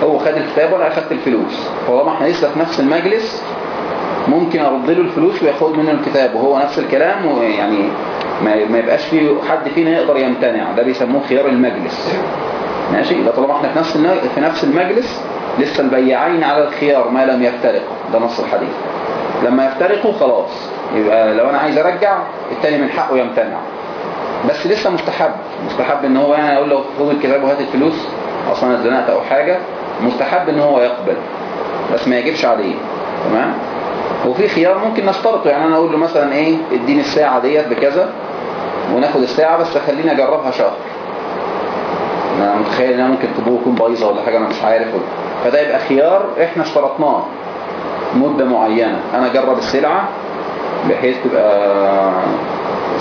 هو خد الكتاب وأنا اخدت الفلوس. طالما إحنا لسه في نفس المجلس ممكن أرد له الفلوس وياخد منه الكتاب وهو نفس الكلام ويعني ما يبقاش في حد فينا يقدر يمتنع. ده بيسموه خيار المجلس. ماشي؟ يبقى طالما إحنا في نفس في نفس المجلس لسه البياعين على الخيار ما لم يفترقوا. ده نص الحديث. لما يفترقوا خلاص. يبقى لو أنا عايز أرجع التاني من حقه يمتنع. بس لسه مستحب. مستحب إن هو يعني أقول له خد الكتاب وهات الفلوس أصلا اتزنقت أو حاجة. مستحب إن هو يقبل بس ما يجيبش عليه تمام؟ وفي خيار ممكن نشترطه يعني أنا أقول له مثلا إيه إديني الساعة ديت بكذا وناخد الساعة بس خليني أجربها شهر. أنا متخيل انها ممكن تبوظ تكون بايظة ولا حاجة أنا مش عارف. فده يبقى خيار إحنا اشترطناه مدة معينة. أنا أجرب السلعة بحيث تبقى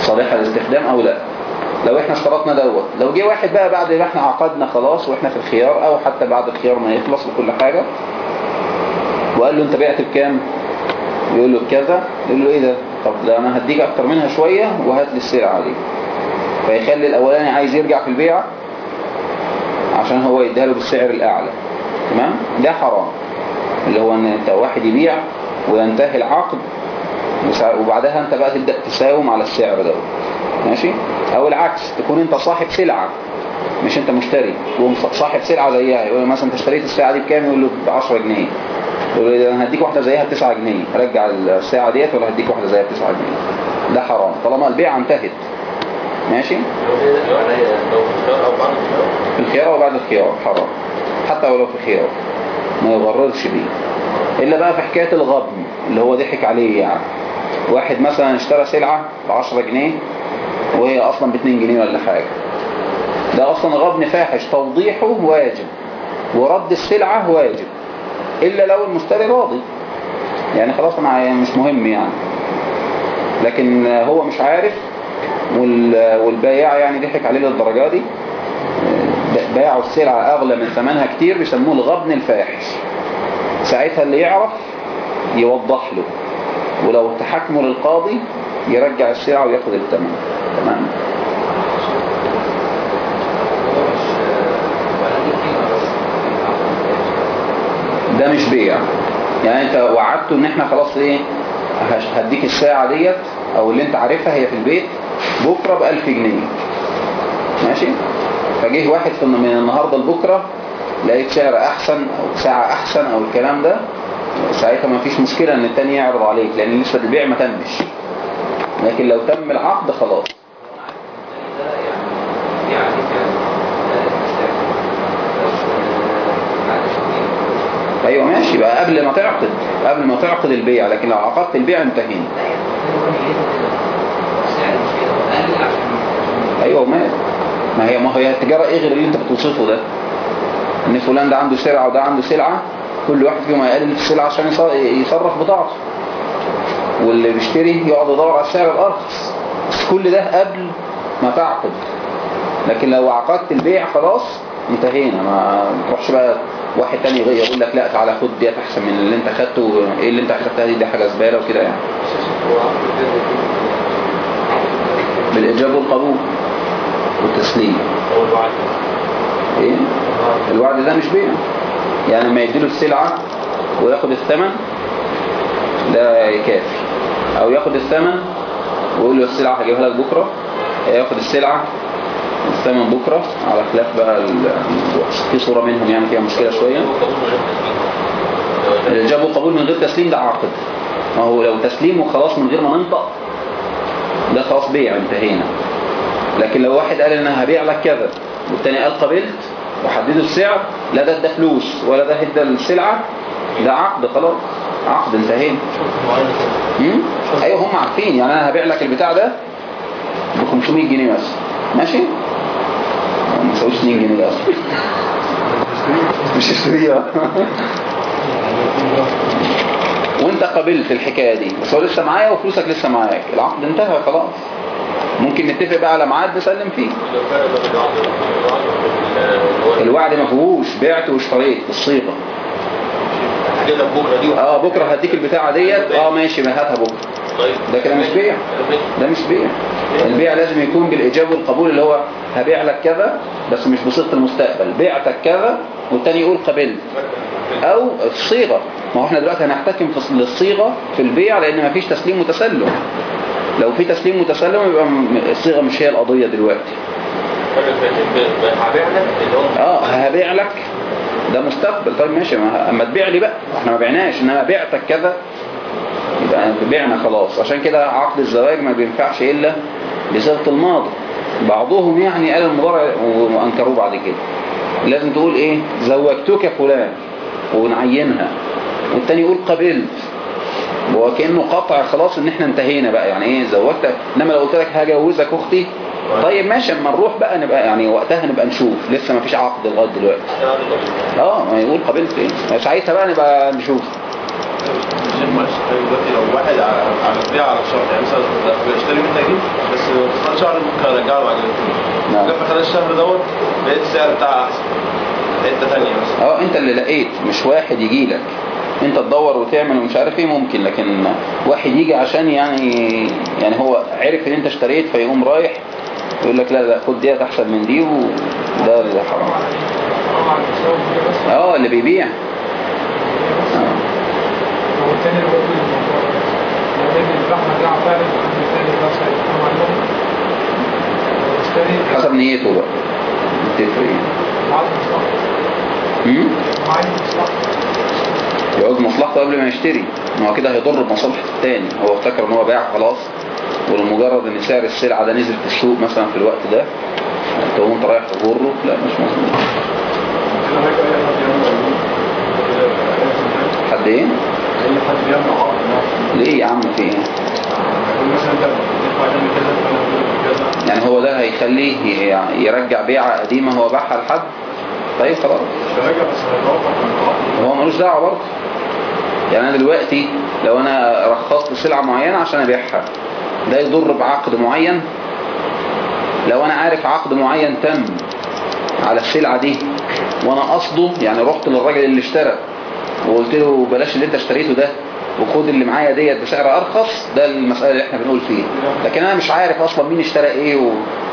صالحة للاستخدام أو لا. لو إحنا اشترطنا دوت. لو جه واحد بقى بعد ما إحنا عقدنا خلاص وإحنا في الخيار أو حتى بعد الخيار ما يخلص وكل حاجة وقال له انت بعت بكام؟ يقول له بكذا. يقول له إيه ده؟ طب ده أنا هديك أكتر منها شوية وهات لي السلعة دي. فيخلي الاولاني عايز يرجع في البيع عشان هو يديها له بالسعر الاعلى. تمام؟ ده حرام. اللي هو ان انت واحد يبيع وينتهي العقد وبعدها انت بقى تبدأ تساوم على السعر ده. ماشي؟ أو العكس تكون انت صاحب سلعة مش انت مشتري. تكون صاحب سلعة زيها. يقول مثلا أنت اشتريت الساعة دي بكام؟ يقول له ب 10 جنيه. يقول له أنا هديك واحدة زيها ب 9 جنيه. رجع الساعة ديت ولا هديك واحدة زيها ب 9 جنيه؟ ده حرام. طالما البيعة انتهت. ماشي؟ في الخيار أو بعد الخيار. حرام. حتى ولو في الخيار ما يغررش بيه. إلا بقى في حكاية الغبن اللي هو ضحك عليه يعني. واحد مثلا اشترى سلعة ب 10 جنيه وهي أصلا ب 2 جنيه ولا حاجة. ده أصلا غبن فاحش توضيحه واجب ورد السلعة واجب إلا لو المشتري راضي. يعني خلاص أنا مش مهم يعني. لكن هو مش عارف وال- والبائع يعني ضحك عليه للدرجة دي. باعوا السلعة أغلى من ثمنها كتير بيسموه الغبن الفاحش. ساعتها اللي يعرف يوضح له. ولو تحكموا للقاضي يرجع السلعة وياخد الثمن تمام؟ ده مش بيع. يعني انت وعدته ان إحنا خلاص إيه هديك الساعة ديت أو اللي انت عارفها هي في البيت بكرة بألف جنيه. ماشي؟ فجه واحد من النهاردة لبكرة لقيت سعر أحسن أو ساعة أحسن أو الكلام ده ساعتها ما فيش مشكلة إن التاني يعرض عليك لأن لسه البيع ما تمش. لكن لو تم العقد خلاص. أيوه ماشي بقى قبل ما تعقد قبل ما تعقد البيع لكن لو عقدت البيع انتهينا. أيوه ومال ما هي ما هي التجارة إيه غير اللي أنت بتوصفه ده؟ إن فلان ده عنده سلعة وده عنده سلعة كل واحد فيهم هيقلل في السلعة عشان يص- يصرف بضاعته. واللي بيشتري يقعد يدور على السعر الارخص بس كل ده قبل ما تعقد. لكن لو عقدت البيع خلاص انتهينا. ما تروحش بقى واحد تاني يغير يقول لك لا تعالى خد ديت أحسن من اللي انت خدته. إيه اللي انت اخدتها دي؟ دي حاجة زبالة وكده يعني. بالاجابه والقبول والتسليم. هو الوعد. إيه؟ الوعد ده مش بيع. يعني لما يديله السلعة وياخد الثمن ده يكافي. أو ياخد الثمن ويقول له السلعة هجيبها لك بكرة. ياخد السلعة الثمن بكرة. على خلاف بقى في صورة منهم يعني فيها مشكلة شوية. الإجابة وقبول من غير تسليم ده عقد ما هو لو تسليم وخلاص من غير ما ننطق ده خلاص بيع انتهينا. لكن لو واحد قال ان أنا هبيع لك كذا والتاني قال قبلت وحددوا السعر لا ده ادى فلوس ولا ده ادى السلعة ده عقد خلاص عقد انتهينا. أيوه هم عارفين. يعني أنا هبيع لك البتاع ده ب 500 جنيه بس. ماشي؟ ما يساويش 2 جنيه ده أصلا مش اشتريها؟ وأنت قبلت الحكاية دي. بس هو لسه معايا وفلوسك لسه معاك. العقد انتهى خلاص. ممكن نتفق بقى على ميعاد نسلم فيه. الوعد ما فيهوش بعت واشتريت دي آه بكرة هديك البتاعة ديت. آه ماشي ما هاتها بكرة. ده كده مش بيع. ده مش بيع. البيع لازم يكون بالإيجاب والقبول اللي هو هبيع لك كذا بس مش بصيغة المستقبل. بعتك كذا والتاني يقول قبلت. أو الصيغة. ما هو إحنا دلوقتي هنحتكم في الصيغة في البيع لأن ما فيش تسليم وتسلم. لو في تسليم وتسلم يبقى الصيغة مش هي القضية دلوقتي. آه هبيع لك. ده مستقبل. طيب ماشي ما أما تبيع لي بقى. إحنا ما بعناش. انما بعتك كذا يبقى بعنا خلاص. عشان كده عقد الزواج ما بينفعش إلا بصيغة الماضي. بعضهم يعني قال المضارع وأنكروه بعد كده. لازم تقول إيه؟ زوجتك فلان ونعينها. والتاني يقول قبلت. هو كانه قطع خلاص إن إحنا انتهينا بقى. يعني إيه زوجتك. إنما لو قلت لك هجوزك أختي طيب ماشي أما نروح بقى نبقى يعني وقتها نبقى نشوف. لسه ما فيش عقد لغاية دلوقتي. آه ما يقول قبلت إيه ساعتها بقى نبقى نشوف. لو واحد على على شهر يعني مثلا بيشتري منك دي بس خلال شهر ممكن ارجع له بعد نعم. في خلال الشهر دوت لقيت السعر بتاعها احسن حتة ثانية مثلا آه أنت اللي لقيت مش واحد يجي لك انت تدور وتعمل ومش عارف إيه ممكن. لكن واحد يجي عشان يعني يعني هو عرف ان انت اشتريت فيقوم رايح يقول لك لا لا خد ديت احسن من دي وده اللي حرام آه اللي بيبيع. اشتري حسب نيته بقى. بتفرق يعني. يعود مصلحته قبل ما يشتري. ما هو كده هيضر بمصلحة التاني. هو افتكر إن هو باع خلاص ولمجرد إن سعر السلعة ده نزل في السوق مثلا في الوقت ده تقوم انت رايح تغره لا مش مظبوط حد إيه؟ ليه يا عم في كذا يعني هو ده هيخليه ي- يرجع بيعة قديمة هو باعها لحد؟ طيب خلاص. هو ملوش دعوة برضه. يعني أنا دلوقتي لو أنا رخصت سلعة معينة عشان أبيعها ده يضر بعقد معين؟ لو أنا عارف عقد معين تم على السلعة دي وأنا قصده يعني رحت للراجل اللي اشترى وقلت له بلاش اللي أنت اشتريته ده وخد اللي معايا ديت بسعر أرخص ده المسألة اللي إحنا بنقول فيه لكن أنا مش عارف أصلا مين اشترى إيه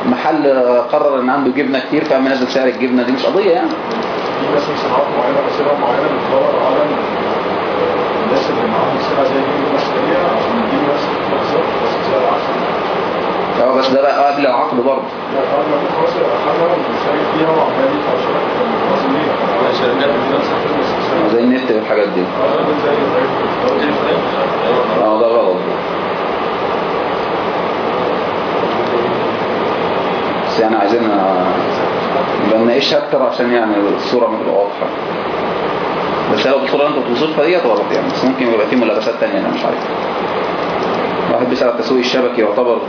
ومحل قرر إن عنده جبنة كتير فقام منزل سعر الجبنة دي. مش قضية يعني. في مثلا صناعات معينة وسلع معينة بتدور على الناس اللي معاهم سلع زي دي المشتريه عشان يجيبوا نفس بالظبط بس بسعر أحسن. أه بس ده بقى قبل العقد برضه زي النت والحاجات دي. آه ده غلط. بس يعني عايزين نبقى نناقشها أكتر عشان يعني الصورة ما تبقى واضحة. بس لو بالصورة اللي أنت بتوصفها ديت غلط يعني. بس ممكن يبقى في ملابسات تانية أنا مش عارف. واحد بيسأل التسويق الشبكي يعتبر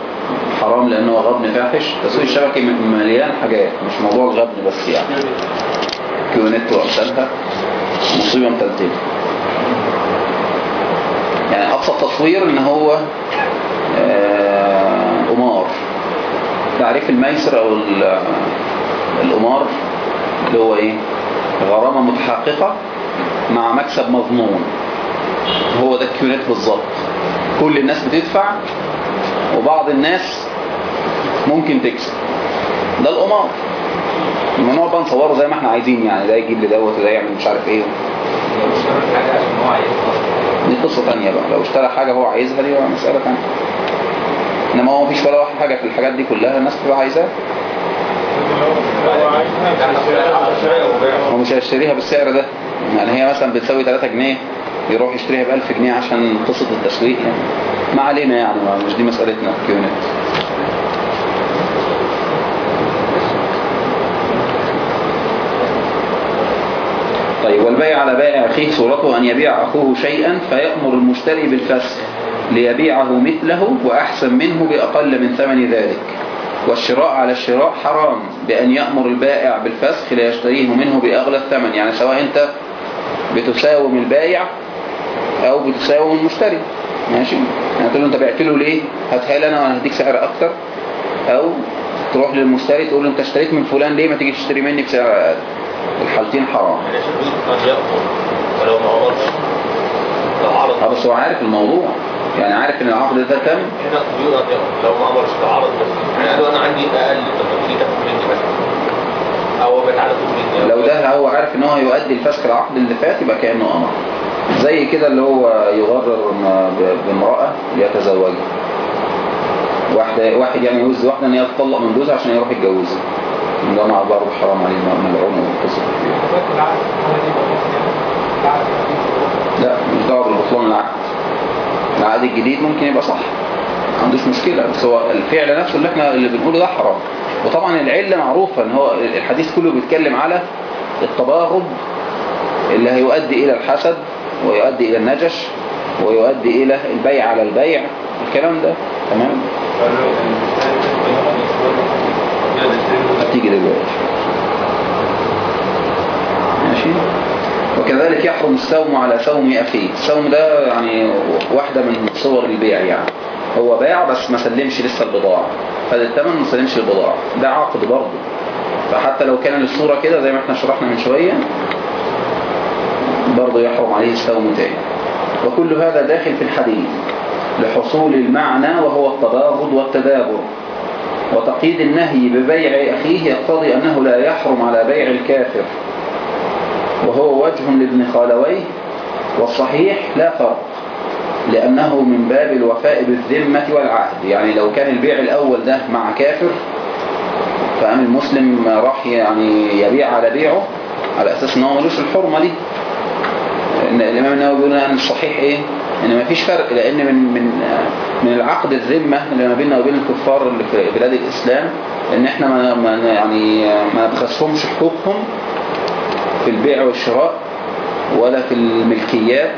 حرام لأنه غبن فاحش. التسويق الشبكي مليان حاجات مش موضوع الغبن بس يعني. كيونت وامثالها مصيبة متلتلة يعني ابسط تصوير إن هو آه، قمار. تعريف الميسر أو ال- القمار اللي هو إيه؟ غرامة متحققة مع مكسب مضمون. هو ده الكيونات بالظبط. كل الناس بتدفع وبعض الناس ممكن تكسب. ده القمار. الممنوع بقى نصوره زي ما إحنا عايزين يعني ده يجيب لي دوت وده يعمل مش عارف إيه. هو دي قصة تانية بقى لو اشترى حاجة هو عايزها دي مسألة تانية. إنما هو مفيش ولا واحد حاجة في الحاجات دي كلها الناس بتبقى عايزاها. هو مش هيشتريها بالسعر ده. يعني هي مثلا بتساوي 3 جنيه يروح يشتريها ب 1000 جنيه عشان قصة التسويق يعني. ما علينا يعني ما مش دي مسألتنا كيونت. طيب والبيع على بائع أخيه صورته أن يبيع أخوه شيئا فيأمر المشتري بالفسخ ليبيعه مثله وأحسن منه بأقل من ثمن ذلك. والشراء على الشراء حرام بأن يأمر البائع بالفسخ ليشتريه منه بأغلى الثمن. يعني سواء أنت بتساوم البائع أو بتساوم المشتري. ماشي؟ يعني تقول له أنت بعت له ليه؟ لي أنا وأنا هديك سعر أكتر. أو تروح للمشتري تقول له أنت اشتريت من فلان ليه ما تيجي تشتري مني بسعر أقل؟ الحالتين حرام. ولو ما عمرش لو عرض بس هو عارف الموضوع. يعني عارف إن العقد ده تم لو ما عمرش لو عرض بس يعني أنا عندي أقل تاخد مني لو ده هو عارف إن هو هيؤدي الفسخ العقد اللي فات يبقى كأنه أمر. زي كده اللي هو يغرر م- ب- بامرأة ليتزوجها واحدة واحد يعني يوز واحدة إن هي تطلق من جوزها عشان يروح يتجوزها. ده مع برضه حرام عليه ملعون والقصة لا مش دعوة بالبطلان العقد. العقد الجديد ممكن يبقى صح. ما عندوش مشكلة بس هو الفعل نفسه اللي إحنا اللي بنقوله ده حرام. وطبعا العلة معروفة إن هو الحديث كله بيتكلم على التباغض اللي هيؤدي إلى الحسد ويؤدي إلى النجش ويؤدي إلى البيع على البيع. الكلام ده تمام؟ دلوقتي ماشي؟ وكذلك يحرم السوم على سوم أخيه. السوم ده يعني واحدة من صور البيع يعني. هو باع بس ما سلمش لسه البضاعة. خد الثمن ما سلمش البضاعة ده عقد برضه. فحتى لو كان الصورة كده زي ما إحنا شرحنا من شوية برضه يحرم عليه السوم تاني. وكل هذا داخل في الحديث لحصول المعنى وهو التباغض والتدابر. وتقييد النهي ببيع أخيه يقتضي أنه لا يحرم على بيع الكافر. وهو وجه لابن خالويه والصحيح لا فرق لأنه من باب الوفاء بالذمة والعهد. يعني لو كان البيع الأول ده مع كافر فقام المسلم راح يعني يبيع على بيعه على أساس أنه ملوش الحرمة دي. إن الإمام النووي بيقول أن الصحيح إيه؟ إن مفيش فرق لأن من من من العقد الذمة اللي ما بيننا وبين الكفار اللي في بلاد الإسلام إن إحنا ما ما يعني ما نبخسهمش حقوقهم في البيع والشراء ولا في الملكيات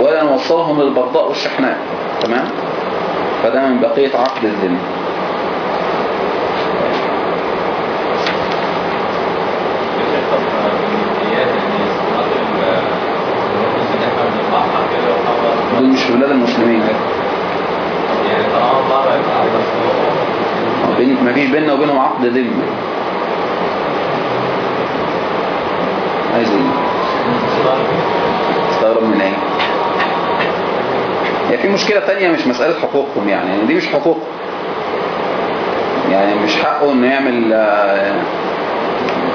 ولا نوصلهم للبغضاء والشحناء تمام؟ فده من بقية عقد الذمة دول مش في بلاد المسلمين بين- ما فيش بيننا وبينهم عقد ذمة عايز إيه؟ استغرب من إيه هي في مشكلة تانية مش مسألة حقوقهم يعني. يعني دي مش حقوق. يعني مش حقه إنه يعمل آه،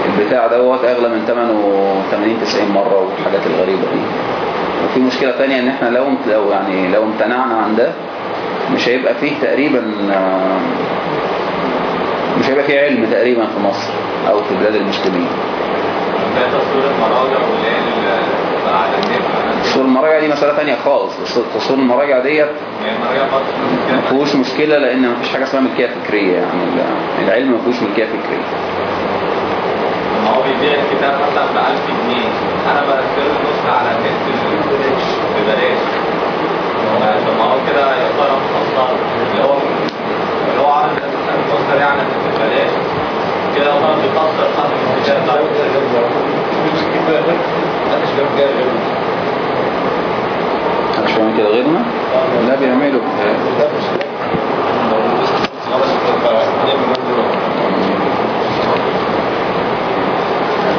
البتاع دوت أغلى من ثمنه 80 90 مرة والحاجات الغريبة دي. وفي مشكلة تانية إن إحنا لو لو يعني لو امتنعنا عن ده مش هيبقى فيه تقريبا آه، مش هيبقى فيه علم تقريبا في مصر أو في بلاد المسلمين. تصوير المراجع دي مسألة تانية خالص. تصوير المراجع ديت ما فيهوش مشكلة لأن ما فيش حاجة اسمها ملكية فكرية. يعني ال- العلم ما فيهوش ملكية فكرية. ما هو بيبيع الكتاب مثلا ب 1000 جنيه. أنا برسله النسخه على النت ببلاش ببلاش هو كده يعتبر مخسر اللي هو اللي هو دي على النت ببلاش كده يعتبر بيخسر صاحب الكتاب ده كده غير محدش بيعمل كده غيرنا لا بيعملوا ده مش خلاص نعمل برضه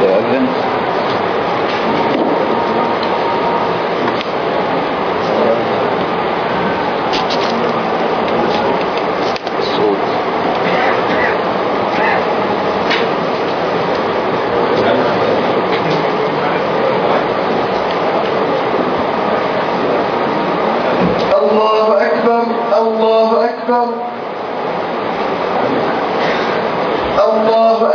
ده يأذن الصوت الله أكبر الله أكبر الله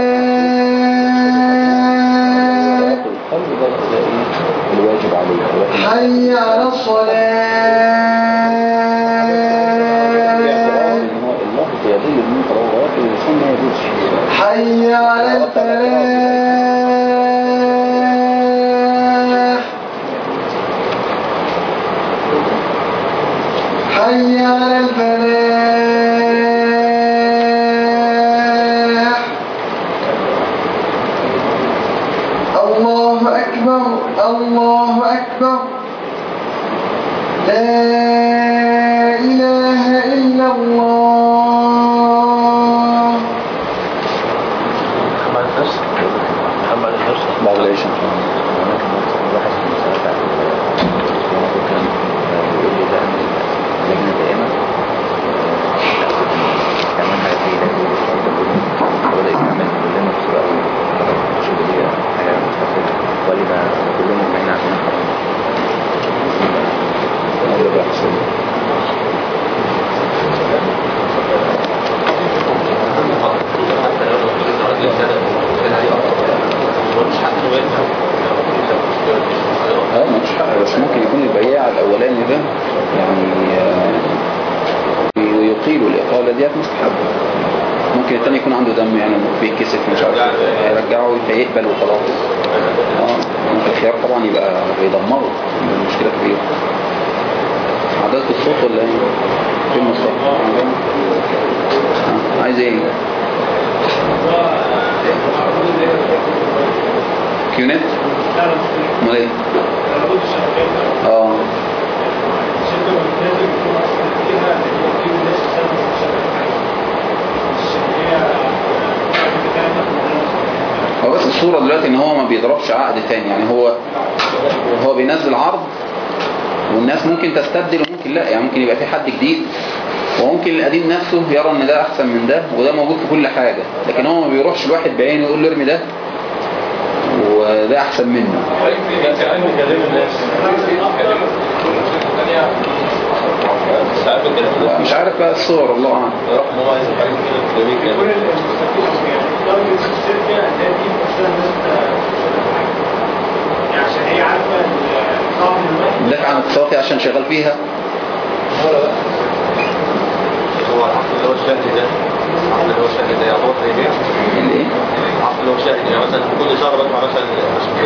حي على الصلاة إن هو اللفظ يدل ان انت لو غيرت الانسان ما يجوزش حي على الفلاح حي على الفلاح الله أكبر الله أكبر لا إله إلا الله بعد العيش اللي بيحصل حتى لو الدكتور ده راجل سنه كده ملوش حق انه يدفع آه مش ممكن يكون البياع الأولاني ده يعني آه، يقيل الاقاله ديت مستحبه ممكن التاني يكون عنده دم يعني بيتكسف مش عارف يرجعه فيقبل وخلاص آه ممكن الخيار طبعا يبقى بيدمره دي مشكلة كبيرة عدلت الصوت ولا إيه؟ فين مصطفى؟ آه، عايز إيه؟ كيونت؟ أمال إيه؟ آه. هو بس الصورة دلوقتي إن هو ما بيضربش عقد تاني يعني هو هو بينزل عرض والناس ممكن تستبدل وممكن لأ يعني ممكن يبقى في حد جديد وممكن القديم نفسه يرى إن ده أحسن من ده وده موجود في كل حاجة لكن هو ما بيروحش الواحد بعينه يقول له ارمي ده. وده أحسن منه. مش عارف بقى الصور الله أعلم. دافع عن اتصالاتي عشان شغال فيها. هو العقد اللي هو ده. العقد اللي هو الشهري ده بيع الايه هو الشهري يعني مثلا كل شهر بدفع مثلا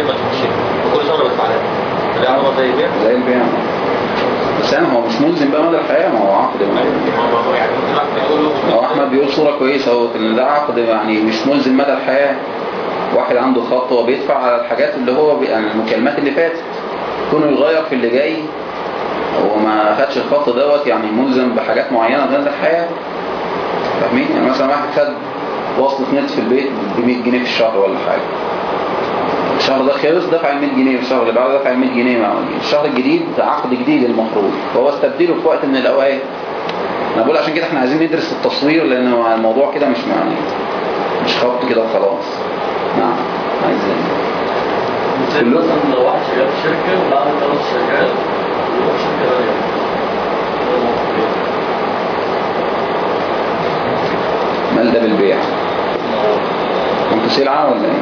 تمشي وكل شهر بدفع لها ده يعتبر زي بيع. زي البيع. بس يعني هو مش ملزم بقى مدى الحياة ما هو عقد. ما ما هو يعني له هو أحمد بيقول صورة كويسة أهو ان ده عقد يعني مش ملزم مدى الحياة. واحد عنده خط وبيدفع على الحاجات اللي هو. يعني المكالمات اللي فاتت. كونه يغير في اللي جاي وما خدش الخط دوت يعني ملزم بحاجات معينة مدى الحياة. فاهمين؟ يعني مثلا واحد خد وصلة نت في البيت ب 100 جنيه في الشهر ولا حاجة. الشهر ده خلص دفع ال 100 جنيه الشهر اللي بعده دفع ال 100 جنيه مع الشهر الجديد عقد جديد المفروض فهو استبدله في وقت من الأوقات. أنا بقول عشان كده إحنا عايزين ندرس التصوير لأن الموضوع كده مش يعني مش خط كده وخلاص. نعم عايزين. زي مثلا لو واحد شغال في شركة وبعد خلاص شغال ويروح شركة غالية. مال ده بالبيع. أنتوا سلعة ولا إيه؟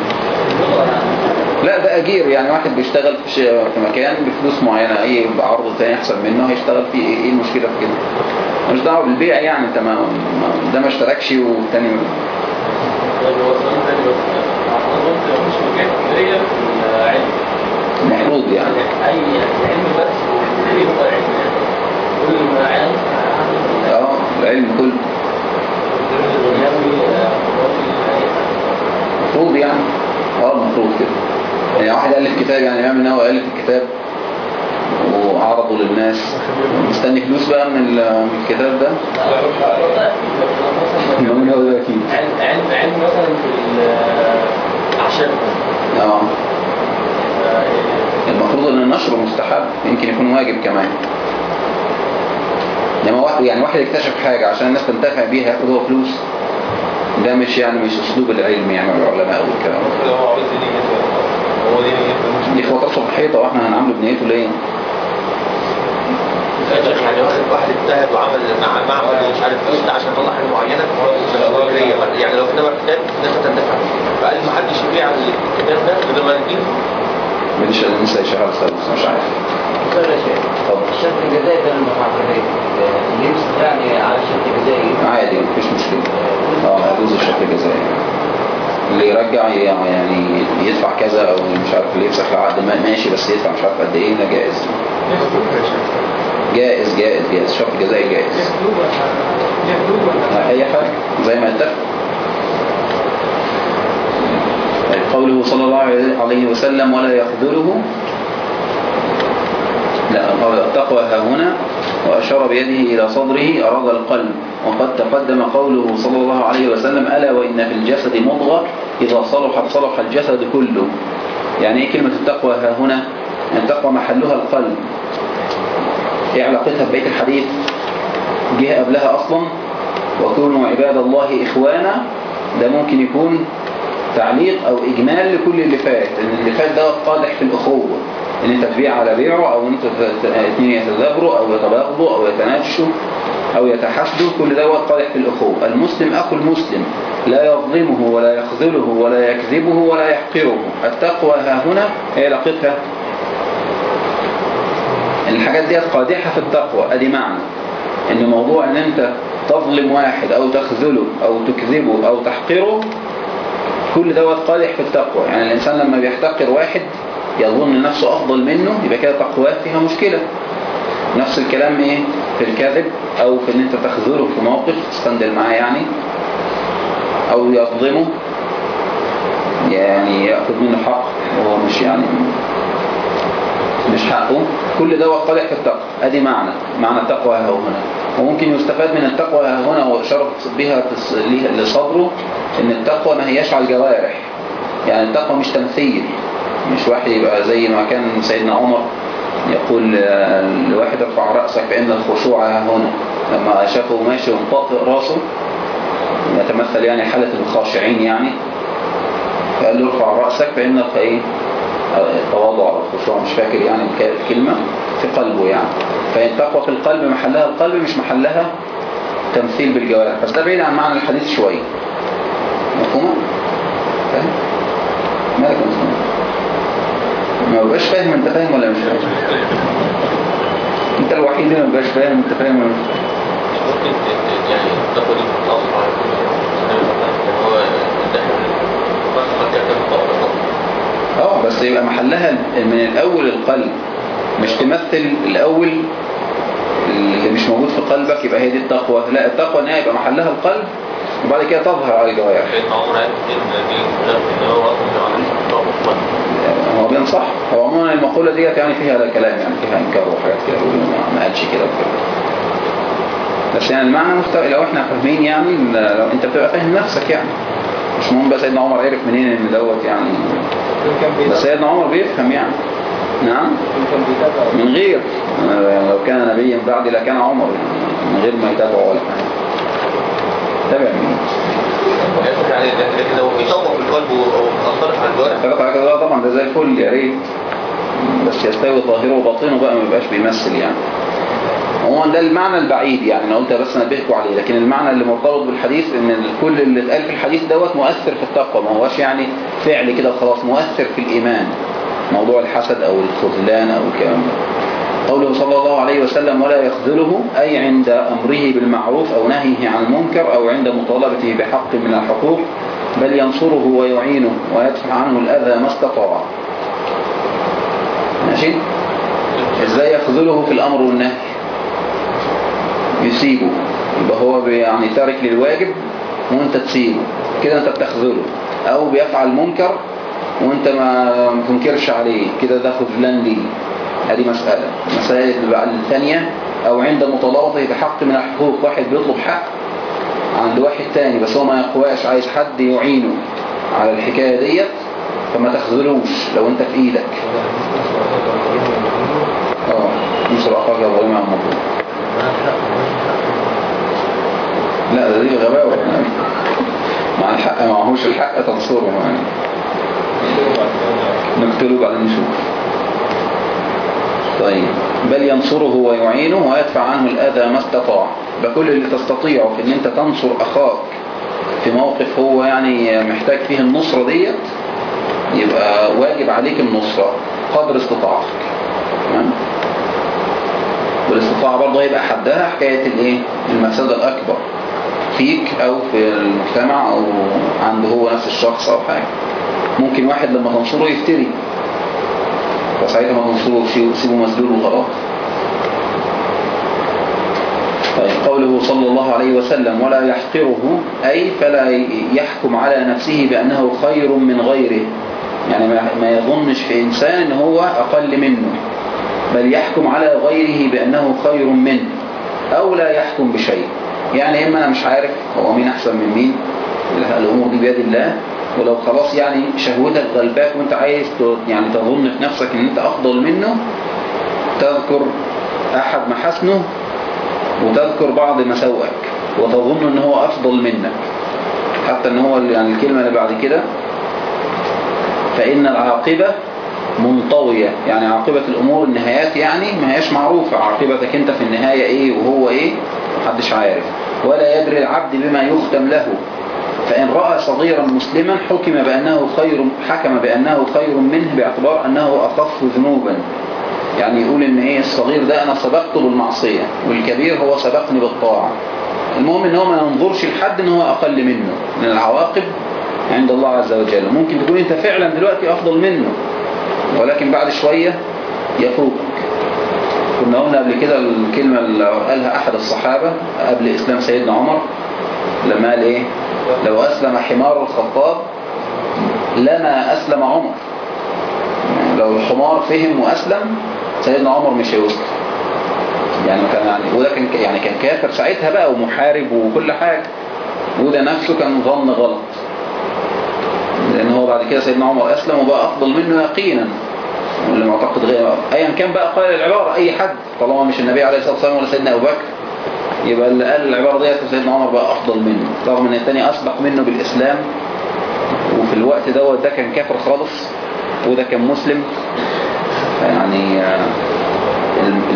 لا ده أجير يعني واحد بيشتغل في, مكان بفلوس معينة أي عرض تاني احسن منه هيشتغل فيه. إيه إيه المشكلة في كده؟ مش دعوة بالبيع يعني أنت ما ما- ده ما اشتركش والتاني العلم المفروض يعني. أي علم بس كل ما آه العلم كله. المفروض يعني. آه المفروض كده يعني واحد ألف كتاب يعني يعمل نوى ألف الكتاب. وعرضه للناس. مستني فلوس بقى من ال- من الكتاب ده. ده أكيد. علم علم علم مثلا في الأعشاب آه المفروض إن النشر مستحب. يمكن يكون واجب كمان. لما واحد يعني واحد يكتشف حاجة عشان الناس تنتفع بيها ياخد هو فلوس. ده مش يعني مش أسلوب العلم يعني العلماء والكلام ده. هو عاوز دي نيته هو خبطات في الحيطة وإحنا هنعامله بنيته ليه؟ يعني واحد واحد اجتهد وعمل مع معمل ومش عارف إيه عشان يطلع حاجة معينة يعني لو كتب كتاب الناس هتندفع فقال ما حدش يبيع الكتاب ده غير ما يجيب مش لسه يشغل سيرفيس مش عارف. اتفضل. الشرط الجزائي ده المحافظين يمسك يعني على الشرط الجزائي؟ عادي مفيش مشكلة. آه يجوز الشرط الجزائي اللي يرجع يعني يدفع كذا أو مش عارف اللي يفسخ العقد ما- ماشي بس يدفع مش عارف قد إيه ده جائز. جائز جائز جائز. شرط جزائي جائز. أي حاجة زي ما اتفق. قوله صلى الله عليه وسلم ولا يخذله لا قال التقوى ها هنا وأشار بيده إلى صدره أراد القلب. وقد تقدم قوله صلى الله عليه وسلم ألا وإن في الجسد مضغة إذا صلحت صلح الجسد كله. يعني إيه كلمة التقوى ها هنا؟ يعني التقوى محلها القلب. إيه علاقتها ببيت الحديث؟ جه قبلها أصلا. وكونوا عباد الله إخوانا ده ممكن يكون تعليق أو إجمال لكل اللي فات. إن اللي فات ده قادح في الأخوة. إن أنت تبيع على بيعه أو أنت ت- ت- اتنين يتذابروا أو يتباغضوا أو يتناجشوا أو يتحاسدوا كل ده قادح في الأخوة. المسلم أخو المسلم. لا يظلمه ولا يخذله ولا يكذبه ولا يحقره. التقوى ها هنا هي علاقتها الحاجات دي قادحة في التقوى. أدي معنى. إن موضوع إن أنت تظلم واحد أو تخذله أو تكذبه أو تحقره كل دوت قادح في التقوى يعني الإنسان لما بيحتقر واحد يظن نفسه أفضل منه يبقى كده تقواه فيها مشكلة. نفس الكلام إيه؟ في الكذب أو في إن أنت تخذله في موقف تستندل معاه يعني أو يظلمه. يعني يأخذ منه حق وهو مش يعني مش حقه. كل ده قادح في التقوى. أدي معنى. معنى التقوى ها هنا وممكن يستفاد من التقوى ها هنا واشارت بها لصدره إن التقوى ما هياش على الجوارح. يعني التقوى مش تمثيل. مش واحد يبقى زي ما كان سيدنا عمر يقول آه، لواحد ارفع رأسك فإن الخشوع هنا. لما شافه ماشي ومطأطئ رأسه يتمثل يعني حالة الخاشعين يعني. فقال له ارفع رأسك فإن إيه؟ التواضع أو الخشوع مش فاكر يعني الك- الكلمة في قلبه يعني فالتقوى في القلب محلها القلب مش محلها تمثيل بالجوارح بس ده بعيد عن معنى الحديث شوية مفهومة؟ فاهم؟ مالك مسلم؟ ما بقاش فاهم انت فاهم ولا مش فاهم انت الوحيد اللي ما بقاش فاهم انت فاهم ولا مش فاهم ممكن يعني يعني هو كده كده آه بس يبقى محلها من الأول القلب مش تمثل الأول اللي مش موجود في قلبك يبقى هي دي التقوى. لا التقوى إن هي يبقى محلها القلب وبعد كده تظهر على الجوارح. هو بينصح. هو عموما المقولة ديت يعني فيها كلام يعني فيها إنكار وحاجات كده ما- قالش كده وكده. بس يعني المعنى مستوى لو إحنا فاهمين يعني لو أنت بتبقى فاهم نفسك يعني مش مهم بقى سيدنا عمر عرف منين إن دوت يعني سيدنا عمر بيفهم يعني. نعم. من غير آه، لو كان نبيا بعد لكان عمر من غير ما يتابعه ولا تابع مين؟ يعني لو بيطبق في القلب ومأثرش على الجوارح طبعا ده زي الفل يا ريت. بس يستوي ظاهره وباطنه بقى ما يبقاش بيمثل يعني. عموما ده المعنى البعيد يعني أنا قلت بس انبهكم عليه. لكن المعنى اللي مرتبط بالحديث إن كل اللي اتقال في الحديث دوت مؤثر في التقوى. ما هوش يعني فعل كده خلاص مؤثر في الإيمان. موضوع الحسد أو الخذلان أو الكلام ده. قوله صلى الله عليه وسلم ولا يخذله أي عند أمره بالمعروف أو نهيه عن المنكر أو عند مطالبته بحق من الحقوق بل ينصره ويعينه ويدفع عنه الأذى ما استطاع. ماشي؟ إزاي يخذله في الأمر والنهي؟ يسيبه يبقى هو يعني تارك للواجب وانت تسيبه. كده انت بتخذله. أو بيفعل منكر وانت ما تنكرش عليه. كده ده خذلان ليه هذه مسألة. مسألة بقى الثانية. أو عند مطالبته بحق من الحقوق. واحد بيطلب حق عند واحد تاني. بس هو ما يقواش. عايز حد يعينه على الحكاية ديت. فما تخذلوش لو انت في إيدك. آه. نصر أخاك يا عن مظلوم لا ده دي غباوة. مع الحق معهوش الحق تنصره يعني. نقتله بعدين نشوف. طيب. بل ينصره ويعينه ويدفع عنه الأذى ما استطاع. بكل اللي تستطيعه في إن أنت تنصر أخاك في موقف هو يعني محتاج فيه النصرة ديت يبقى واجب عليك النصرة قدر استطاعتك. تمام؟ والاستطاعة برضه يبقى حدها حكاية الإيه؟ المفسدة الأكبر. فيك أو في المجتمع أو عنده هو نفس الشخص أو حاجة. ممكن واحد لما تنصره يفتري. فساعتها ما تنصره سيبه مسدود وخلاص. طيب قوله صلى الله عليه وسلم ولا يحقره. أي فلا يحكم على نفسه بأنه خير من غيره. يعني ما- يظنش في إنسان إن هو أقل منه. بل يحكم على غيره بأنه خير منه. أو لا يحكم بشيء. يعني إما أنا مش عارف هو مين أحسن من مين الأمور دي بيد الله ولو خلاص يعني شهوتك غلباك وأنت عايز يعني تظن في نفسك إن أنت أفضل منه تذكر أحد محاسنه وتذكر بعض مساوئك وتظن إن هو أفضل منك. حتى إن هو يعني الكلمة اللي بعد كده فإن العاقبة منطوية. يعني عاقبة الأمور النهايات يعني ما هيش معروفة. عاقبتك أنت في النهاية إيه وهو إيه؟ محدش عارف. ولا يدري العبد بما يختم له. فإن رأى صغيرا مسلما حكم بأنه خير حكم بأنه خير منه باعتبار أنه أخف ذنوبا. يعني يقول إن إيه الصغير ده أنا سبقته بالمعصية والكبير هو سبقني بالطاعة. المهم إن هو ما ينظرش لحد إن هو أقل منه من العواقب عند الله عز وجل. ممكن تكون أنت فعلا دلوقتي أفضل منه ولكن بعد شوية يفوقك كنا قلنا قبل كده الكلمة اللي قالها أحد الصحابة قبل إسلام سيدنا عمر لما قال إيه؟ لو أسلم حمار الخطاب لما أسلم عمر. لو الحمار فهم وأسلم سيدنا عمر مش هيسلم يعني كان يعني وده كان يعني كان كافر ساعتها بقى ومحارب وكل حاجة. وده نفسه كان ظن غلط. لأن هو بعد كده سيدنا عمر أسلم وبقى أفضل منه يقينا. واللي معتقد غير ايا كان بقى قال العبارة أي حد طالما مش النبي عليه الصلاة والسلام ولا سيدنا أبو بكر يبقى اللي قال العبارة ديت سيدنا عمر بقى أفضل منه. رغم إن الثاني أسبق منه بالإسلام وفي الوقت دوت ده كان كافر خالص وده كان مسلم. يعني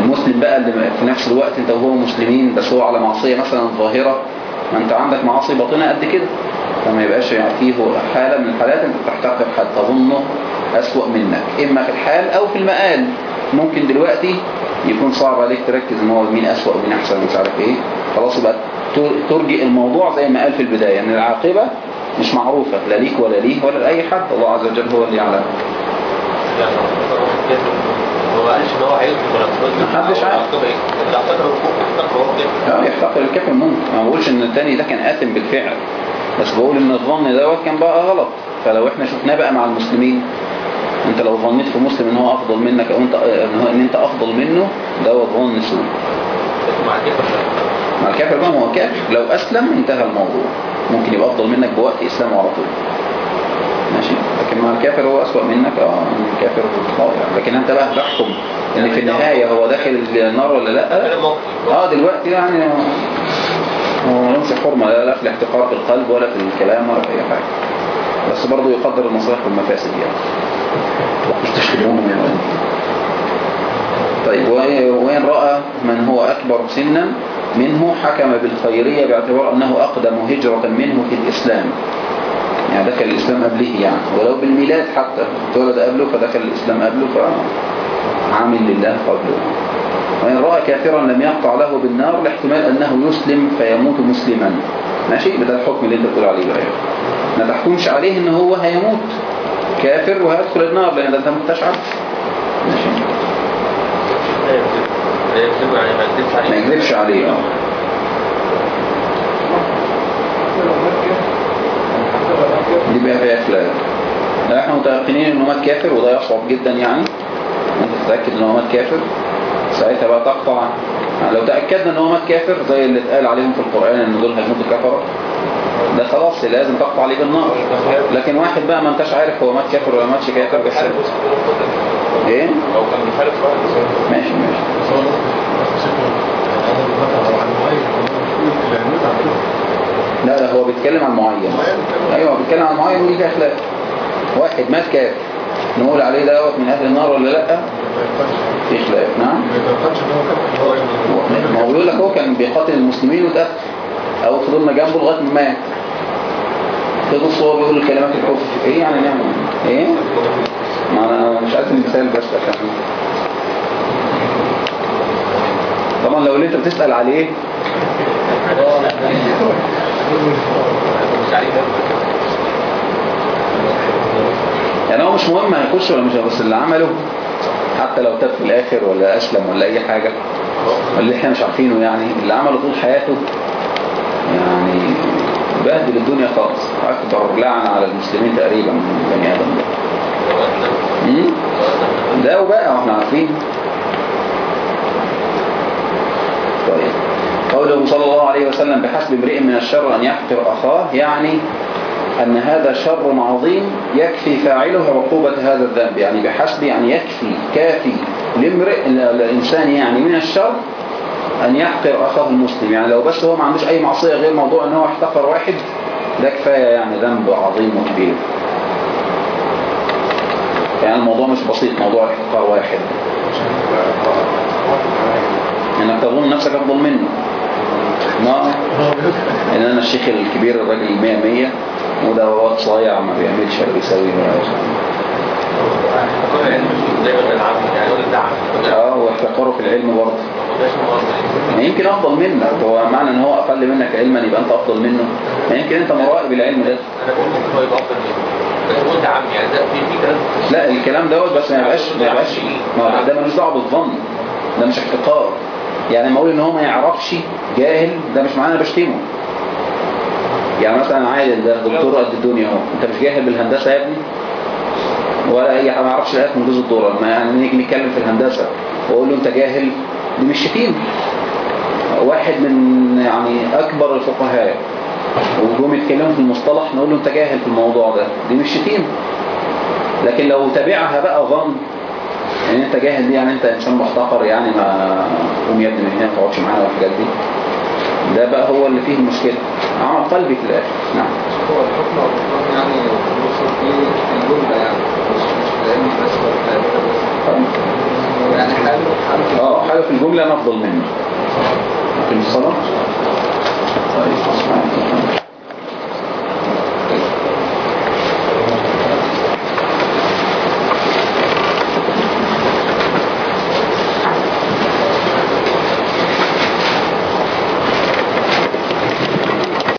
المسلم بقى اللي في نفس الوقت أنت وهو مسلمين بس هو على معصية مثلا ظاهرة ما انت عندك معاصي باطنة قد كده. فما يبقاش فيه حالة من الحالات انت بتحتقر حد تظنه أسوأ منك. إما في الحال أو في المآل. ممكن دلوقتي يكون صعب عليك تركز إن هو مين أسوأ ومين أحسن ومش عارف إيه. خلاص يبقى ترجئ الموضوع زي ما قال في البداية. إن العاقبة مش معروفة لا ليك ولا ليه ولا لأي حد. الله عز وجل هو اللي يعلم هو ما قالش إن هو هيثبت ولا محدش عارف. كده آه يحتقر الكافر ممكن ما بقولش إن التاني ده كان آثم بالفعل. بس بقول إن الظن دوت كان بقى غلط. فلو إحنا شفناه بقى مع المسلمين أنت لو ظنيت في مسلم إن هو أفضل منك أو أنت إن أنت أفضل منه دوت ظن سوء مع الكافر بقى ما هو كافر. لو أسلم انتهى الموضوع. ممكن يبقى أفضل منك بوقت اسلامه على طول. لكن مع الكافر هو أسوأ منك آه الكافر ضايع لكن أنت بقى تحكم إن في النهاية هو داخل النار ولا لأ؟ آه دلوقتي يعني هو ملوش حرمة لا, لا في الاحتقار في القلب ولا في الكلام ولا في أي حاجة. بس برضه يقدر المصالح والمفاسد يعني. مش تشتموهم يعني طيب وإن رأى من هو أكبر سنا؟ منه حكم بالخيرية باعتبار أنه أقدم هجرة منه في الإسلام. يعني دخل الإسلام قبله يعني. ولو بالميلاد حتى اتولد قبله فدخل الإسلام قبله فعامل لله قبله. وإن رأى كافرا لم يقطع له بالنار لاحتمال أنه يسلم فيموت مسلما. ماشي؟ ده الحكم اللي أنت بتقول عليه بقى ما تحكمش عليه ان هو هيموت كافر وهيدخل النار لأن ده انت ما انتش عارف ماشي لا يكذب يعني ما يكذبش عليه. ما يكذبش عليه آه. دي بقى فيها خلاف لا إحنا متيقنين انه مات كافر وده يصعب جدا يعني. أنت تتأكد انه مات كافر؟ ساعتها بقى تقطع. يعني لو تأكدنا انه مات كافر زي اللي اتقال عليهم في القرآن إن دول هيموتوا كفرة. ده خلاص لازم تقطع عليه بالنار. لكن واحد بقى ما أنتش عارف هو مات كافر ولا ماتش كافر بس إيه؟ أو كان بيحارب ماشي ماشي. لا لا هو بيتكلم عن معين. أيوه بيتكلم عن معين ودي فيها خلاف واحد مات كافر. نقول عليه دوت من أهل النار ولا لأ؟ في خلاف نعم. ما هو بيقول لك هو كان بيقاتل المسلمين واتقتل. أو فضلنا جنبه لغاية ما مات. تبص هو بيقول كلمات الكفر إيه يعني نعمل إيه؟ ما أنا مش عارف المثال بس عشان. طبعا لو اللي أنت بتسأل عليه. يعني هو مش مهم هيخش ولا مش بس اللي عمله حتى لو تاب في الآخر ولا أسلم ولا أي حاجة اللي إحنا مش عارفينه يعني اللي عمله طول حياته يعني بهدل الدنيا خالص أكبر لعنة على المسلمين تقريبا من بني آدم ده وبقى وإحنا عارفين طيب قوله صلى الله عليه وسلم بحسب امرئ من الشر أن يحقر أخاه يعني أن هذا شر عظيم يكفي فاعله عقوبة هذا الذنب يعني بحسب يعني يكفي كافي لامرئ الإنسان يعني من الشر أن يحقر أخاه المسلم. يعني لو بس هو ما عندوش أي معصية غير موضوع أن هو احتقر واحد ده كفاية يعني ذنب عظيم وكبير. يعني الموضوع مش بسيط موضوع احتقار واحد. انك تظن نفسك أفضل منه. ما إن أنا الشيخ الكبير الراجل المية مية وده واد صايع ما بيعملش ولا بيسوي ولا آه واحتقاره في العلم برضه. يمكن أفضل منك. هو معنى إن هو أقل منك علما يبقى أنت أفضل منه. يمكن أنت مراقب العلم ده. أنا بقول ممكن هو يبقى افضل منه لا الكلام دوت بس ما يبقاش ما يبقاش ما ده ملوش دعوة بالظن. ده مش احتقار. يعني لما أقول ان هو ما يعرفش جاهل ده مش معناه أنا بشتمه. يعني مثلا عادل ده دكتور قد الدنيا أهو. أنت مش جاهل بالهندسة يا ابني؟ ولا أي حاجة ما يعرفش الايات من جزء الدوره ما يعني نيجي نتكلم في الهندسة. وأقول له أنت جاهل؟ دي مش شتيمة. واحد من يعني أكبر الفقهاء وجم يتكلموا في المصطلح نقول له أنت جاهل في الموضوع ده. دي مش شتيمة. لكن لو تابعها بقى ظن ان انت جاهل دي يعني انت انسان محتقر يعني ما قوم يا ابني من هنا ما تقعدش معانا والحاجات دي. ده بقى هو اللي فيه المشكلة. عمل قلبي في الآخر. نعم. هو الحكم يعني يوصل فيه الجملة يعني مش مش بس يعني حاله حاله آه في الجملة أنا أفضل منه. ممكن الصلاة؟ طيب